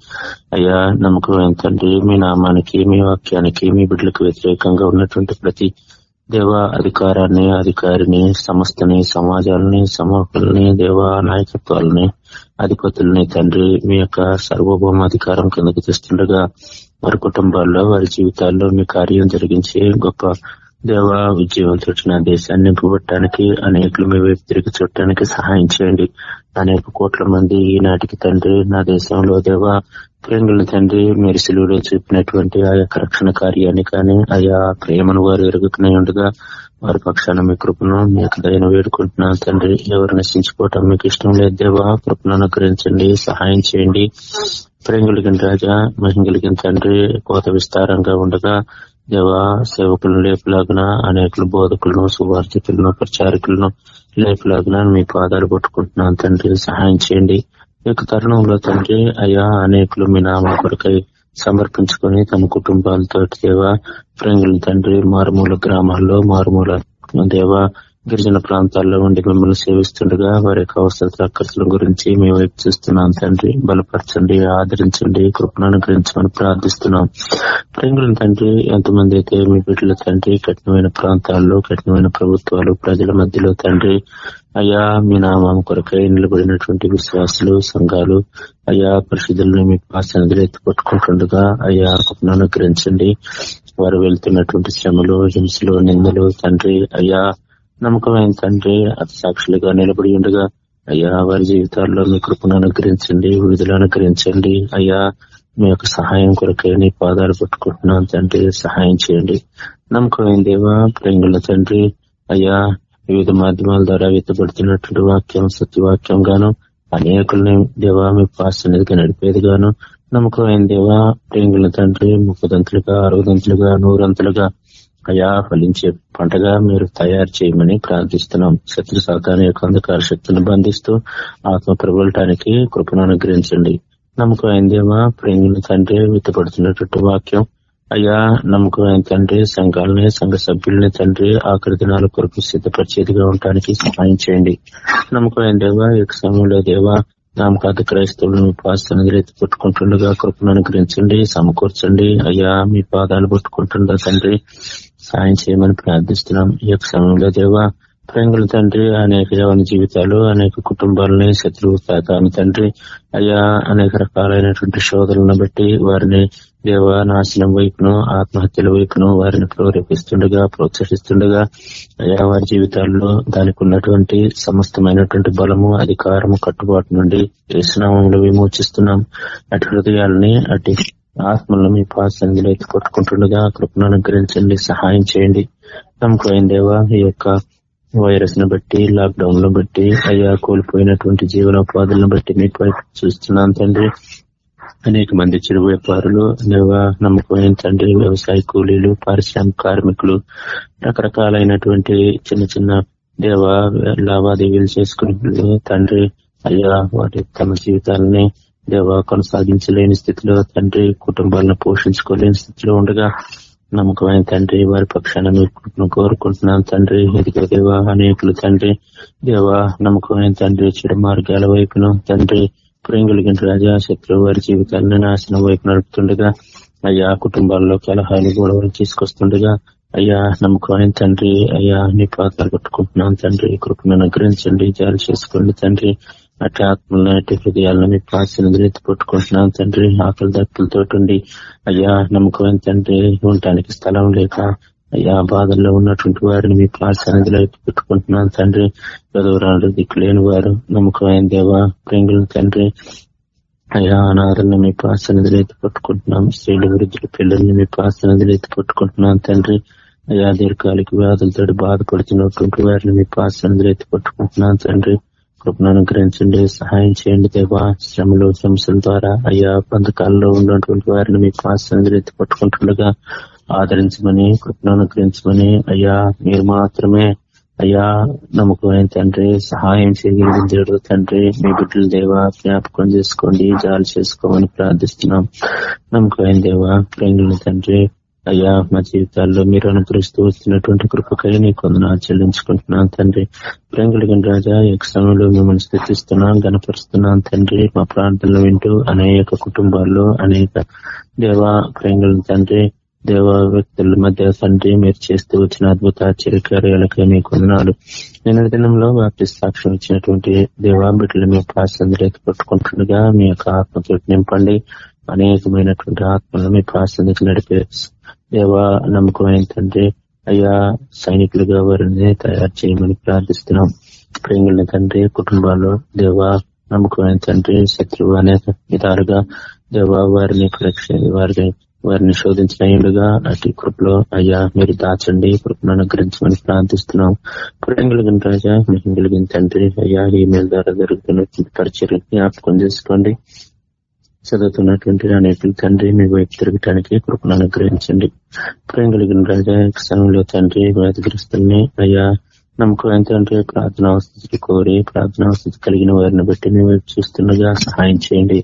అయ్యా నమ్మకమైన తండ్రి మీ నామానికి మీ వాక్యానికి మీ బిడ్డలకు వ్యతిరేకంగా ఉన్నటువంటి ప్రతి దేవ అధికారాన్ని అధికారిని సంస్థని సమాజాలని సమూహాలని దేవ నాయకత్వాలని అధిపతులని తండ్రి మీ యొక్క సార్వభౌమ అధికారం కిందకి తెస్తుండగా వారి కుటుంబాల్లో వారి జీవితాల్లో మీ కార్యం జరిగించి గొప్ప దేవ ఉద్యోగం నా దేశాన్ని నింపబట్టడానికి అనేకలు మీ వైపు తిరిగి చుట్టానికి సహాయం చేయండి. అనేక కోట్ల మంది ఈనాటికి తండ్రి నా దేశంలో దేవ ప్రేంగుల తండ్రి మీరు సిలువులో చూపినటువంటి ఆ యొక్క రక్షణ కార్యాన్ని కానీ ఆయా ప్రేమను వారు ఎరుగుతున్నాయి ఉండగా వారి పక్షాన మీ కృపను మీ యొక్క దయను వేడుకుంటున్నాను తండ్రి. ఎవరు నశించుకోవటం మీకు ఇష్టం లేదు దేవా కృపను అనుగ్రహించండి సహాయం చేయండి. ప్రేంగులకి రాజా మహింగులకి తండ్రి కోత విస్తారంగా ఉండగా దేవా సేవకులను లేపులాగిన అనేకులు బోధకులను సువార్థితులను ప్రచారకులను లేపులాగిన మీ పాదాలు పట్టుకుంటున్నాను తండ్రి. సహాయం చేయండి. ఈ యొక్క తరుణంలో తండ్రి అయ్యా అనేకులు మీ నామ కొరకై సమర్పించుకొని తమ కుటుంబాలతో దేవా ప్రేంగుల తండ్రి మారుమూల గ్రామాల్లో మారుమూల దేవా గిరిజన ప్రాంతాల్లో ఉండి మిమ్మల్ని సేవిస్తుండగా వారి యొక్క అవసర అక్కర్తుల గురించి మీ వైపు చూస్తున్నాం తండ్రి. బలపరచండి ఆదరించండి కృపణను అనుగ్రహించమని ప్రార్థిస్తున్నాం. ప్రేంగుల తండ్రి ఎంతమంది అయితే మీ బిడ్డల తండ్రి కఠినమైన ప్రాంతాల్లో కఠినమైన ప్రభుత్వాలు ప్రజల మధ్యలో తండ్రి అయ్యా మీ నామం కొరకై నిలబడినటువంటి విశ్వాసులు సంఘాలు అయ్యా పరిశుద్ధులను మీ పాసనదులు ఎత్తుపట్టుకుంటుండగా అయ్యా కృపను అనుగ్రహించండి. వారు వెళ్తున్నటువంటి శ్రమలు హింసలు నిందలు తండ్రి అయ్యా నమ్మకమైన తండ్రి అతి సాక్షులుగా నిలబడి ఉండగా అయ్యా వారి జీవితాల్లో మీ కృపను అనుగ్రహించండి విడుదల అనుగ్రహించండి. అయ్యా మీ యొక్క సహాయం కొరకే నీ పాదాలు పట్టుకుంటున్నాను తండ్రి సహాయం చేయండి. నమ్మకమైన దేవా ప్రేంగుల తండ్రి అయ్యా వివిధ మాధ్యమాల ద్వారా ఎత్తబడుతున్నటువంటి వాక్యం సత్యవాక్యం గాను అనేకుల్ని దేవా మీ పాసనిధిగా నడిపేది గాను నమ్మకమైన దేవా ప్రేంగుల తండ్రి ముప్పదంతులుగా అరవదంతులుగా నూరంతులుగా అయా ఫలించే పంటగా మీరు తయారు చేయమని ప్రార్థిస్తున్నాం. శత్రు సాతాన యొక్క అంధకార శక్తులను బంధిస్తూ ఆత్మ ప్రబలటానికి కృపను అనుగ్రహించండి. నమ్మకం అయిందేమా ప్రేంగుల తండ్రి విత్తపడుతున్నట్టు వాక్యం. అయ్యా నమ్మకమైన తండ్రి సంఘాలని సంఘ సభ్యులని తండ్రి ఆఖరి దినాల కొరకు సిద్ధపరిచేదిగా ఉండటానికి సహాయం చేయండి. నమ్మకమైన దేవా ఈ సమయంలో దేవా నామకాత క్రైస్తవులను పాస్తున్నది ఎత్తి కృపను అనుగ్రహించండి సమకూర్చండి. అయ్యా మీ పాదాలు పుట్టుకుంటుండగా తండ్రి సాయం చేయమని ప్రార్థిస్తున్నాం. ఈ యొక్క సమయంలో దేవా ప్రేంగుల తండ్రి అనేక యవన జీవితాలు అనేక కుటుంబాలని శత్రువు తాతాను తండ్రి అయ్యా అనేక రకాలైనటువంటి శోధనలను బట్టి వారిని దేవ నాశనం వైపును ఆత్మహత్యల వైపును వారిని ప్రేరేపిస్తుండగా ప్రోత్సహిస్తుండగా అయ్యా వారి జీవితాల్లో దానికి ఉన్నటువంటి సమస్తమైనటువంటి బలము అధికారము కట్టుబాటు నుండి కృష్ణామంలో విమోచిస్తున్నాం. అటు హృదయాలని అటు ఆత్మలను మీ పాసంగిలో ఎత్తి కొట్టుకుంటుండగా కృపను అనుగ్రహించండి సహాయం చేయండి. నమ్మకమైన దేవా ఈ యొక్క వైరస్ను బట్టి లాక్డౌన్ను బట్టి అయ్యా కోల్పోయినటువంటి జీవనోపాధులను బట్టి మీకు వైపు చూస్తున్నాను తండ్రి. అనేక మంది చిరు వ్యాపారులు దేవా నమ్మకమైన తండ్రి వ్యవసాయ కూలీలు పారిశ్రామిక కార్మికులు రకరకాలైనటువంటి చిన్న చిన్న దేవ లావాదేవీలు చేసుకుని తండ్రి అయ్యా వాటి తమ జీవితాలని దేవ కొనసాగించలేని స్థితిలో తండ్రి కుటుంబాలను పోషించుకోలేని స్థితిలో ఉండగా నమ్మకమైన తండ్రి వారి పక్షాన మీరు కోరుకుంటున్నాను తండ్రి. ఎదిగో దేవా అనేకులు తండ్రి. దేవా నమ్మకమైన తండ్రి చెడు మార్గాల వైపును తండ్రి. ప్రేంగులిగిన రాజా శత్రువు వారి జీవితాలను నాశనం వైపు నడుపుతుండగా అయ్యా కుటుంబాల్లో కలహాలు గొడవలు తీసుకొస్తుండగా అయ్యా నమ్మకమైన తండ్రి. అయ్యా నీ పాత్ర కట్టుకుంటున్నాను తండ్రి. కృపను అనుగ్రహించండి జాలి చేసుకోండి తండ్రి. అటు ఆత్మలను అటు హృదయాలను మీ పాసిన ఎత్తి తండ్రి. ఆకలి దక్కులతో ఉండి అయ్యా నమ్మకమైన తండ్రి ఉండటానికి స్థలం లేక అయ్యా బాధల్లో ఉన్నటువంటి వారిని మీ పాసనదిలో పెట్టుకుంటున్నాను తండ్రి. చదువురాలు దిక్కులేని వారు నమ్మకమైన దేవ ప్రేంగుల తండ్రి. అయ్యా అనాథలను మీ పాసనదిలో ఎత్తి పట్టుకుంటున్నాము. స్త్రీలు వృద్ధులు పిల్లల్ని మీ పాసనదిలో ఎత్తి పట్టుకుంటున్నాను తండ్రి. అయ్యా దీర్ఘకాలిక వ్యాధులతో బాధపడుతున్నటువంటి వారిని మీ పాసనదిలో ఎత్తి పట్టుకుంటున్నాను తండ్రి. కృపను అనుగ్రహించండి సహాయం చేయండి దేవా. శ్రమలు హింసల ద్వారా అయ్యా బంధకాలలో ఉన్నటువంటి వారిని మీకు పాసనదిలో పట్టుకుంటుండగా ఆదరించమని కృపను అనుగ్రహించమని అయ్యా మీరు మాత్రమే అయ్యా నమ్మకమైన తండ్రి సహాయం చేయగలిగిన దేవుడు తండ్రి మీ బిడ్డల దేవ జ్ఞాపకం చేసుకోండి జాలి చేసుకోమని ప్రార్థిస్తున్నాం. నమ్మకమైన దేవ ప్రేంగుల తండ్రి అయ్యా మా జీవితాల్లో మీరు అనుగ్రహిస్తూ వస్తున్నటువంటి కృపకై నీ కొందరు చెల్లించుకుంటున్నాను తండ్రి. ప్రేంగుడిగిన రాజా యొక్క సమయంలో మిమ్మల్ని స్థితిస్తున్నాం గనపరుస్తున్నాను తండ్రి. మా ప్రాంతంలో వింటూ అనేక కుటుంబాల్లో అనేక దేవా ప్రేంగుల తండ్రి దేవ వ్యక్తుల మధ్య తండ్రి మీరు చేస్తూ వచ్చిన అద్భుత ఆశ్చర్యకార్యాలకై మీ కొందనాలు. నిన్న దినంలో వ్యాప్తి సాక్ష్యం ఇచ్చినటువంటి దేవా బిడ్డలు మీ ప్రాసందరి పట్టుకుంటుండగా మీ యొక్క ఆత్మతో నింపండి. అనేకమైనటువంటి ఆత్మలను మీ ప్రాసందికి నడిపే దేవా నమ్మకం తండ్రి అయ్యా సైనికులుగా వారిని తయారు చేయమని ప్రార్థిస్తున్నాం. ప్రేంగుల తండ్రి కుటుంబాల్లో దేవా నమ్మకమైన తండ్రి శత్రువు అనేక విధాలుగా దేవా వారిని వారిని వారిని శోధించినయుడుగా అటు కృపలో అయ్యా మీరు దాచండి కృపను అనుగ్రహించమని ప్రార్థిస్తున్నాం. ప్రేంగులిగిన రాజా కలిగిన తండ్రి అయ్యా ఈమెయిల్ ద్వారా జరుగుతున్న పరిచయం జ్ఞాపకం చేసుకోండి. చదువుతున్నటువంటి అనేక తండ్రి మీ వైపు తిరగటానికి కృపను అనుగ్రహించండి. ప్రేమ కలిగిన రాజా సమయంలో తండ్రి వ్యాధిగ్రస్తుల్ని అయ్యా నమ్మకం ఏంటంటే ప్రార్థన స్థితి కోరి ప్రార్థన స్థితి కలిగిన వారిని బట్టి మీ వైపు చూస్తుండగా సహాయం చేయండి.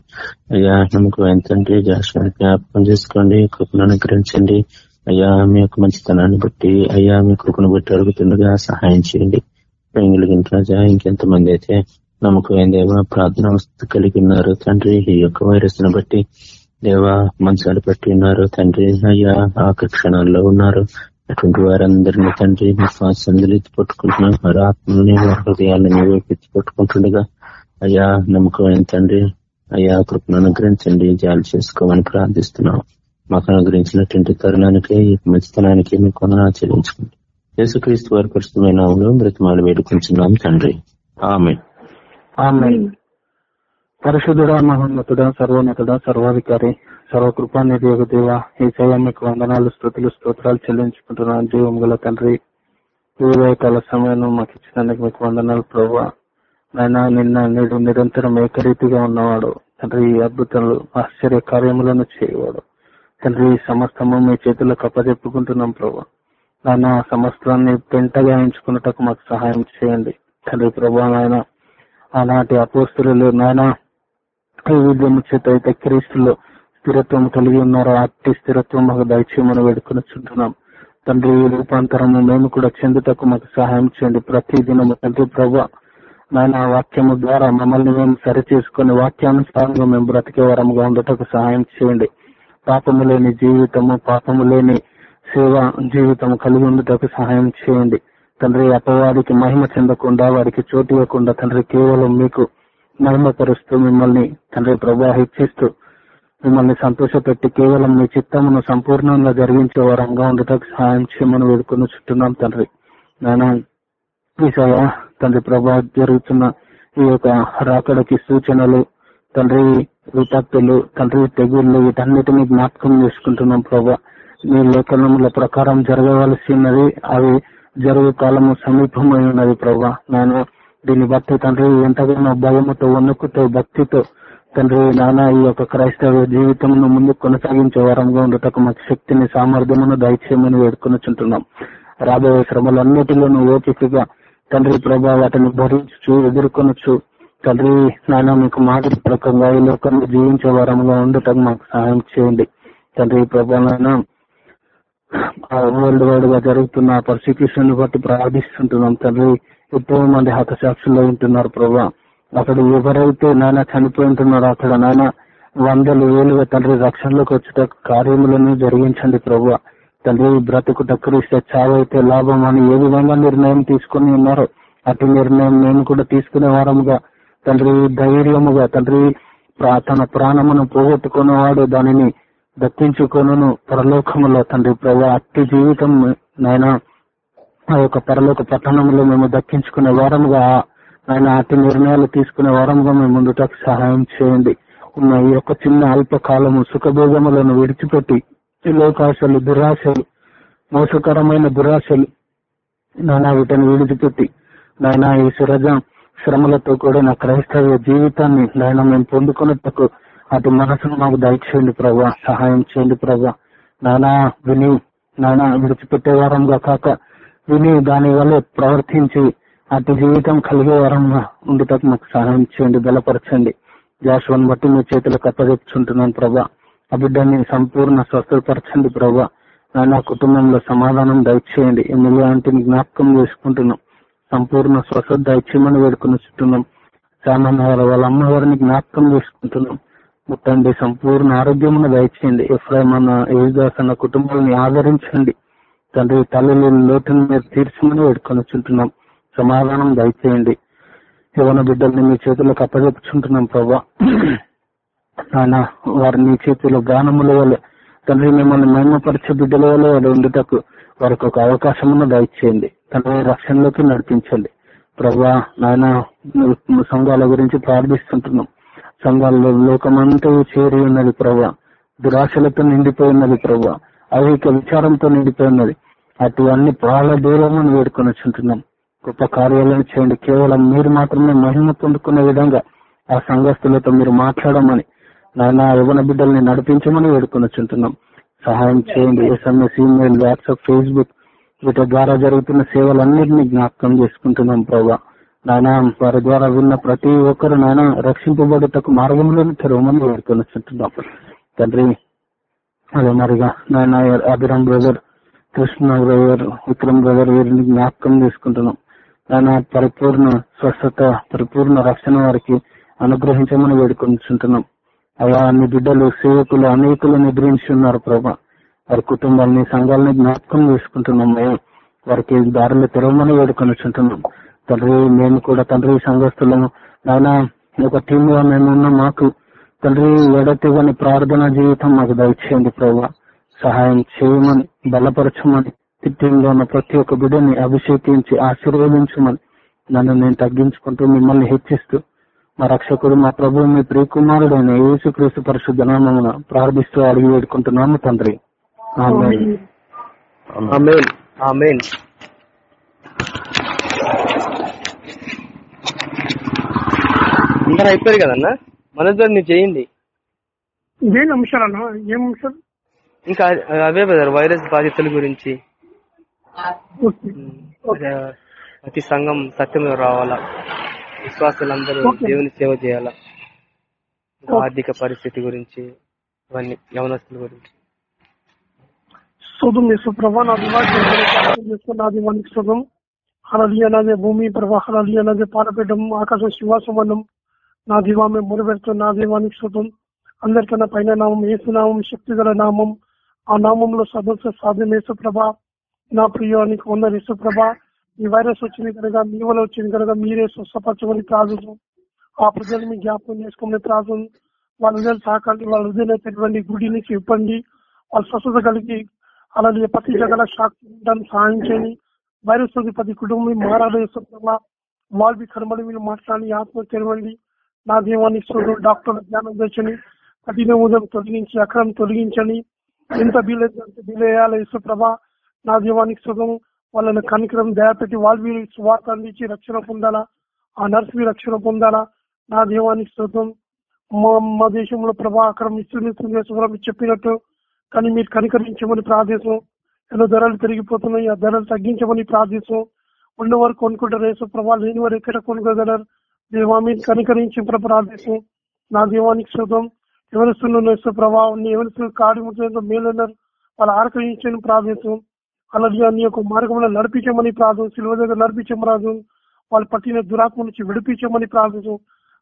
అయ్యా నమ్మకం ఏంటంటే జాషువాని జ్ఞాపకం చేసుకోండి కృపను అనుగ్రహించండి. అయ్యా మీ యొక్క మంచితనాన్ని బట్టి అయ్యా మీ కృపను బట్టి అడుగుతుండగా సహాయం చేయండి. ప్రేమ కలిగిన రాజా ఇంకెంతమంది అయితే నమ్మకమైన దేవ ప్రార్థన కలిగి ఉన్నారు తండ్రి ఈ యొక్క వైరస్ను బట్టి దేవ మంచాలు పెట్టి ఉన్నారు తండ్రి. అయ్యా ఆఖరి క్షణాల్లో ఉన్నారు. అటువంటి వారందరినీ తండ్రి శ్వాసందులు ఎత్తి పట్టుకుంటున్నారు వారి ఆత్మని వారి హృదయాలని ఎత్తి పట్టుకుంటుండగా అయ్యా నమ్మకమైన తండ్రి? అయ్యా కృపను అనుగ్రహించండి జాలి చేసుకోమని ప్రార్థిస్తున్నాం. మాకు అనుగ్రహించినటువంటి తరుణానికి మంచితనానికి మీ కొన చెల్లించుకోండి యేసుక్రీస్తు వారి పరిస్థితమైన మృతమాలు వేడుకుంటున్నాం తండ్రి. ఆమె పరిశుద్ధుడా మహోన్నతుడా సర్వోన్నతుడా సర్వాధికారి సర్వకృపానిధి ఒక దేవ ఈ సేవ మీకు వందనాలు స్థుతులు స్తోత్రాలు చెల్లించుకుంటున్నాను. జీవం గల తండ్రి కాల సమయంలో మాకు ఇచ్చినందుకు మీకు వందనాలు ప్రభావ నాయన నిన్న నేడు నిరంతరం ఏకరీతిగా ఉన్నవాడు. తండ్రి ఈ అద్భుతాలు ఆశ్చర్య కార్యములను చేయవాడు. తండ్రి ఈ సమస్తము మీ చేతుల్లో కప్పజెప్పుకుంటున్నాం ప్రభా. నాన్న సమస్తాన్ని పెంటగా ఎంచుకున్నటకు మాకు సహాయం చేయండి. తండ్రి ప్రభా నాయన ఆనాటి అపోస్తులు నాయన ఈ విద్యము చేత అయితే క్రీస్తులో స్థిరత్వం కలిగి ఉన్నారో? అట్టి స్థిరత్వం మాకు దయచేయమని వేడుకొని చుంటున్నాం తండ్రి ఈ రూపాంతరము మేము కూడా చెందుటకు మాకు సహాయం చేయండి. ప్రతి దినము తండ్రి ప్రభా నాయన వాక్యము ద్వారా మమ్మల్ని మేము సరి చేసుకుని వాక్యానుసారంగా మేము బ్రతికే వరముగా ఉండటకు సహాయం చేయండి. పాపము లేని జీవితము పాపము లేని సేవ జీవితం కలిగి ఉండటకు సహాయం చేయండి. తండ్రి అపవాదికి మహిమ చెందకుండా వారికి చోటు ఇవ్వకుండా తండ్రి కేవలం మీకు మహిమపరుస్తూ మిమ్మల్ని తండ్రి ప్రభా హెచ్చిస్తూ మిమ్మల్ని సంతోషపెట్టి కేవలం మీ చిత్తమును సంపూర్ణంగా జరిగించే వరంగా ఉండటకు సహాయం చేయమని వేడుకొని చుట్టున్నాం తండ్రి. నాయన ఈసాయ తండ్రి ప్రభా జరుగుతున్న ఈ యొక్క రాకడకి సూచనలు తండ్రి విపత్తులు తండ్రి తెగుళ్ళు వీటన్నిటిని జ్ఞాపకం చేసుకుంటున్నాం ప్రభా. మీ లేఖనముల ప్రకారం జరగవలసి ఉన్నది అవి జరుగు కాలము సమీపమై ఉన్నది ప్రభా నేను దీన్ని బట్టి తండ్రి ఎంతగానో భయముతో వణుకుతో భక్తితో తండ్రి నాన్న ఈ యొక్క క్రైస్తవ జీవితంను ముందు కొనసాగించే వారంగా ఉండటకు మాకు శక్తిని సామర్థ్యమును దయచేయమని వేడుకొనిచుంటున్నాం. రాబోయే శ్రమలన్నిటిలోనూ ఓపికగా తండ్రి ప్రభా వాటిని భరించు ఎదుర్కొనొచ్చు తండ్రి నాయన మీకు మాదిరి ప్రకంగా ఈ లోకంలో జీవించే వారంగా ఉండటం మాకు సహాయం చేయండి. తండ్రి ప్రభా నాయన వరల్డ్ వైడ్గా జరుగుతున్న పర్సిక్యూషన్ బట్టి ప్రార్థిస్తుంటున్నాం తండ్రి. ఎంతో మంది హతసాక్షుల్లో ఉంటున్నారు ప్రభా. అక్కడ ఎవరైతే నాయన చనిపోయింటున్నారో అక్కడ నాయన వందలు వేలుగా తండ్రి రక్షణలోకి వచ్చేట కార్యములను జరిగించండి ప్రభా. తండ్రి బ్రతుకు దక్కరిస్తే చావైతే లాభం అని ఏ విధంగా నిర్ణయం తీసుకుని ఉన్నారో అటు నిర్ణయం మేము కూడా తీసుకునే వారముగా తండ్రి ధైర్యముగా తండ్రి ప్రా- తన ప్రాణమును పోగొట్టుకున్నవాడు దానిని దక్కించుకొను పరలోకములో తండ్రి ప్రభా అట్టి జీవితం నాయన ఆ యొక్క పరలోక పట్టణంలో మేము దక్కించుకునే వారముగా ఆయన అట్టి నిర్ణయాలు తీసుకునే వారముగా మేము ముందుటకు సహాయం చేయండి. ఉన్న ఈ యొక్క చిన్న అల్పకాలము సుఖభోగములను విడిచిపెట్టి ఈ లోకాశలు దురాశలు మోసకరమైన దురాశలు నాయన వీటిని విడిచిపెట్టి నాయన ఈ సురజ శ్రమలతో కూడిన క్రైస్తవ జీవితాన్ని నాయన మేము పొందుకున్నట్టుకు అటు మనసును మాకు దయచేయండి ప్రభా సహాయం చేయండి ప్రభా. నానా విని నానా విడిచిపెట్టే వారంగా కాక విని దాని వల్ల ప్రవర్తించి అటు జీవితం కలిగే వారంగా ఉండుటకు మాకు సహాయం చేయండి బలపరచండి. జాషువన్ బట్టి మీ చేతులకు అప్పచెప్పుచుంటున్నాను ప్రభా. ఆ బిడ్డని సంపూర్ణ స్వస్థపరచండి ప్రభా. నానా కుటుంబంలో సమాధానం దయచేయండి. ఎమ్మెల్యే ఆంటీని జ్ఞాపకం చేసుకుంటున్నాం. సంపూర్ణ స్వస్థత దయచేయమని వేడుకుని చుట్టున్నాం సామాన్య వాళ్ళ అమ్మవారిని జ్ఞాపకం చేసుకుంటున్నాం. ముట్టండి సంపూర్ణ ఆరోగ్యమును దయచేయండి. ఎఫ్ఐ మన యేసుదాస్ అన్న కుటుంబాలని ఆదరించండి. తండ్రి తల్లి లోటును మీరు తీర్చమని వేడుకొని చుంటున్నాం సమాధానం దయచేయండి. యవన బిడ్డల్ని మీ చేతులకు అప్పచెప్పుచుంటున్నాం ప్రభా. ఆయన వారి మీ చేతిలో గానముల వల్ల తండ్రి మిమ్మల్ని మహిమపరిచే బిడ్డల వల్ల వారు ఉండేటకు వారికి ఒక అవకాశమును దయచేయండి. తండ్రి రక్షణలోకి నడిపించండి. ప్రభా నాయన సంఘాల గురించి ప్రార్థిస్తుంటున్నాం. సంఘాలలో లోకమంతా చేరి ఉన్నది ప్రభా దురాశలతో నిండిపోయి ఉన్నది ప్రభా అవిక విచారంతో నిండిపోయి ఉన్నది. అటు అన్ని ప్రాణ దూరమని వేడుకొని వచ్చుంటున్నాం. గొప్ప కార్యాలను చేయండి. కేవలం మీరు మాత్రమే మహిమ పొందుకునే విధంగా ఆ సంఘస్థులతో మీరు మాట్లాడమని నాయన యవన బిడ్డల్ని నడిపించమని వేడుకొని వచ్చుంటున్నాం. సహాయం చేయండి. ఎస్ఎంఎస్ ఈమెయిల్ వాట్సాప్ ఫేస్బుక్ వీటి ద్వారా జరుగుతున్న సేవలన్నింటినీ జ్ఞాపకం చేసుకుంటున్నాం ప్రభా నాయన వారి ద్వారా విన్న ప్రతి ఒక్కరు నాయన రక్షింపబడుటకు మార్గంలోనే తెరవమని వేడుకొనిస్తుంటున్నాం తండ్రి అదే మరిగా నాయన Abhiram brother Krishna brother Vikram brother వీరిని జ్ఞాపకం చేసుకుంటున్నాం. ఆయన పరిపూర్ణ స్వస్థత పరిపూర్ణ రక్షణ వారికి అనుగ్రహించమని వేడుకొనిస్తుంటున్నాం అలా అన్ని బిడ్డలు సేవకులు అనేకులు నిద్రించి ఉన్నారు ప్రభా. వారి కుటుంబాలని సంఘాలని జ్ఞాపకం చేసుకుంటున్నాం మేము. వారికి దారిలో తెరవమని వేడుకొనిచుంటున్నాం. తండ్రి మేము కూడా తండ్రి సంఘస్థులము. ఆయన ఒక టీమ్గా మేము ఉన్న మాకు తండ్రి ఎడతెగని ప్రార్థన జీవితం మాకు దయచేయండి ప్రభా. సహాయం చేయమని బలపరచమని టీంలో ఉన్న ప్రతి ఒక్క బిడ్డని అభిషేకించి ఆశీర్వదించమని నన్ను నేను తగ్గించుకుంటూ మిమ్మల్ని హెచ్చిస్తూ మా రక్షకుడు మా ప్రభు మీ ప్రియకుమారుడు అయిన యేసుక్రీస్తు పరిశుద్ధ నామమున ప్రార్థిస్తూ అడిగి వేడుకుంటున్నాము తండ్రి. అందరూ అయిపోయారు కదన్నా? మనతో మీరు చేయండి. ఇదేం అంశాలన్నా ఏం అంశాలు ఇంకా అవే బ్రదర్ వైరస్ బాధితుల గురించి. ప్రతి సంఘం సత్యం రావాలా? విశ్వాసులందరూ. దేవుని సేవ చేయాలా? ఆర్థిక పరిస్థితి గురించి ఇవన్నీ యవనస్తుల గురించి. శోధం చేసు ప్రభా నా దివాళి చేసుకుని నా దివానికి శోధం హలలియ నాదే భూమి ప్రభా హలలియ నాదే పాలపీఠం ఆకాశం శివాసమన్నం నా దివా మేము నా దీవానికి శుభం అందరికన్నా పైన నామం ఏసునామం శక్తి గల నామం. ఆ నామంలో సదస్సు సాధ్యం యేసుప్రభ. నా ప్రియానికి వందరు యేసుప్రభ. ఈ వైరస్ వచ్చింది కనుక మీ వల్ల వచ్చింది కనుక మీరే స్వస్థపరచమని ప్రార్థన ఆ ప్రజలు మీ జ్ఞాపకం చేసుకోమని ప్రార్థన వాళ్ళ హృదయాలు తాకండి వాళ్ళ హృదయంలో తెరవండి గుడి నుంచి ఇవ్వండి. వాళ్ళ స్వస్థత కలిగి అలాగే ప్రతి జగల సాక్షి సహాయం చేయండి. వైరస్ ప్రతి కుటుంబం మారాలి యేసుప్రభా. వాళ్ళు కనబడి మీరు మాట్లాడి ఆత్మ తెరవండి. నా దీవాన్ని చూడు డాక్టర్ జ్ఞానం తెచ్చని కఠిన ఉదయం తొలగించి అక్రమం తొలగించని ఎంత వీలైతే అంత వీలయ్యాలి యేసుప్రభ నా దీవానికి సుఖం వాళ్ళని కనికరం దయపెట్టి వాళ్ళు స్వార్థ అందించి రక్షణ పొందాలా? ఆ నర్సు రక్షణ పొందాలా? నా దీవానికి సుఖం మా మా దేశంలో ప్రభా అక్రమం ఇస్తుంది చెప్పినట్టు కానీ మీరు కనికరించమని ప్రార్థిస్తాం ఎన్నో ధరలు పెరిగిపోతున్నాయి ఆ ధరలు తగ్గించమని ప్రార్థిస్తాం ఉన్న వారు కొనుక్కుంటారు యేసు ప్రభా లేని వారు ఎక్కడ కొనుక్కోగలరు దేవా మీరు కనికరించి ప్ర- నా దీవానికి శుభం. ఎవరిస్తున్న ప్రభావం ఎవరిస్తున్న కాడి ముట్టిన మేలున్నారు. వాళ్ళు ఆకరించని ప్రార్థిస్తాం అలాగే నీ యొక్క మార్గంలో నడిపించమని ప్రార్థం సిల్వ దగ్గర నడిపించమరాదు వాళ్ళు పట్టిన దురాత్మ నుంచి విడిపించమని ప్రార్థిస్తాం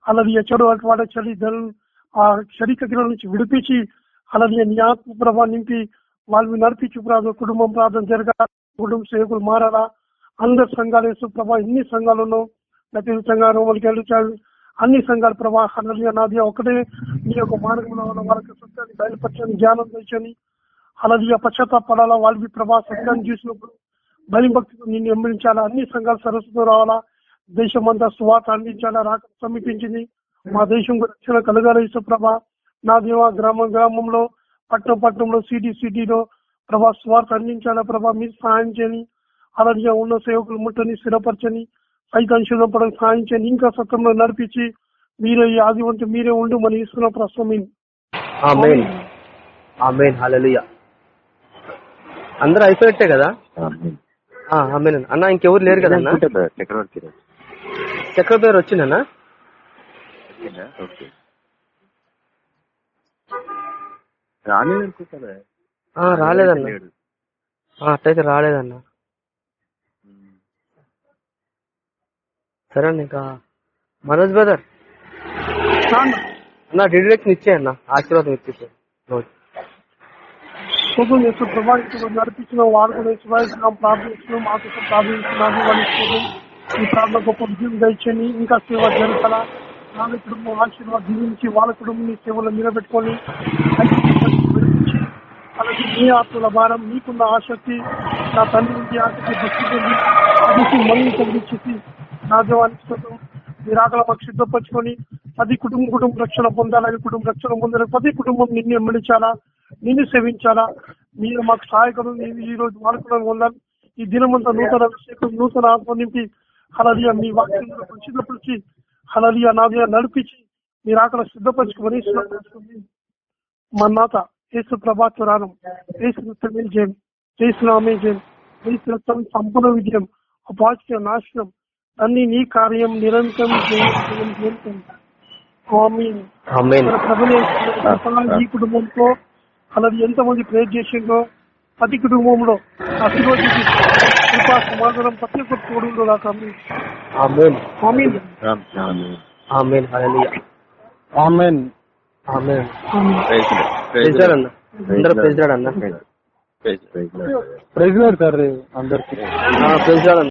అలాగే చెడు వాడ చలి ధరలు ఆ శరీర నుంచి విడిపించి అలాగే నీ ఆత్మ ప్రభా నింపి వాళ్ళు నడిపించి ప్రార్థన కుటుంబం ప్రార్థన జరగాల. కుటుంబ సేవకులు మారాలా. అందరు సంఘాలు ప్రభా ఎన్ని సంఘాలు ఉన్నావు? ప్రతి సంఘాలు వాళ్ళకి వెళ్ళాలి అన్ని సంఘాల ప్రభా అలాగే నాది ఒకటే. నీ యొక్క మార్గంలో ఉన్న వాళ్ళకి సత్యాన్ని బయలుపరచని జ్ఞానం తెచ్చని అలాగే పశ్చాత్తాపడాలా వాళ్ళకి ప్రభా సత్యాన్ని చూసినప్పుడు భయభక్తితో నిన్ను ఎంబడించాలా అన్ని సంఘాలు సరస్సుతో రావాలా దేశం అంతా సువాత అందించాలా రాక సమీపించింది. మా దేశం రక్షణ కలగాలి ప్రభా నా దేవ గ్రామం గ్రామంలో పట్టణం పట్టణంలో సిటీ సిటీలో ప్రభా స్వార్థ అందించాలా ప్రభా మీరు సహాయం చేయని అలాగే ఉన్న సేవకులు ముట్టని స్థిరపరచని సైతాన్ని శుభ్రపడని సహాయం చేయని ఇంకా సత్యంలో నడిపించి మీరే ఈ ఆదివంతం మీరే ఉండు మన ఇస్తున్న ప్రస్తుతం ఆమెన్. ఆమెన్. హల్లెలూయా. అందరూ అయిపోయినట్టే కదా? ఆ, ఆమెన్. అన్న ఇంకెవరు లేరు కదా అన్న? చక్రవర్తి రాజు. చక్ర పేరు వచ్చిందన్నా ఓకేనా? ఓకే. రాలేదు అనుకుంటారా ఆ, రాలేదన్న. అట్టయితే రాలేదన్న. సరే అన్న ఇంకా మనోజ్ బ్రదర్. అన్న డిడక్షన్ ఇచ్చే అన్న ఆశీర్వాదం ఇచ్చేసే. శుభం ప్రభావితం నడిపించిన ప్రార్థిస్తున్నాం ప్రార్థిస్తున్నాం ఈ ప్రార్థన గొప్ప విజయం దయచని ఇంకా సేవ జరగాల. వాళ్ళ కుటుంబం ఆశీర్వాద దీవించి వాళ్ళ కుటుంబం సేవలో నిలబెట్టుకొని అలాగే మీ ఆత్మల భారం మీకున్న ఆసక్తి నా తండ్రి నుంచి ఆసక్తి దృష్టి పొంది అది మళ్ళీ నా దేవానికి శుభం మీరు మాకు సిద్ధపరచుకొని ప్రతి కుటుంబ కుటుంబ రక్షణ పొందాలని కుటుంబ రక్షణ పొందాలని ప్రతి కుటుంబం నిన్ను ఎమ్మడించాలా నిన్ను సేవించాలా? మీరు మాకు సహాయకులు ఈ రోజు వాడుకోవడం పొందాలి. ఈ దినమంతా నూతన అభిషేకం నూతన ఆత్మ నింపి హలలియ మీ వాక్యంలో పరిశుద్ధపరిచి హలలియ నాదియ నడిపించి మీరు ఆకలి సిద్ధపరచుకోమని మా నాత యేసు ప్రభాతురానం ఏసు రక్తమే జయం ఏసు నామే జయం ఏసు రక్తం సంపూర్ణ విజయం. అపాచ నాశనం. అన్ని నీ కార్యం నిరంతరం ఈ కుటుంబంతో అలాగే ఎంతమంది ప్రేర్ చేసిందో ప్రతి కుటుంబంలో ఆశీర్వదించి కృపా సమాధానం ప్రతి ఒక్క తోడు దాకా ఆమెన్ ఆమీన్. రామ్ రామ్. ఆమెన్. హల్లెలూయా. ఆమెన్. ఆమెన్. ఆమీన్. Praise lord. ప్రైజ్ లార్డ్ అన్న అందరూ ప్రైజ్ లార్డ్ అన్న praise praise lord. President sir అందరికి.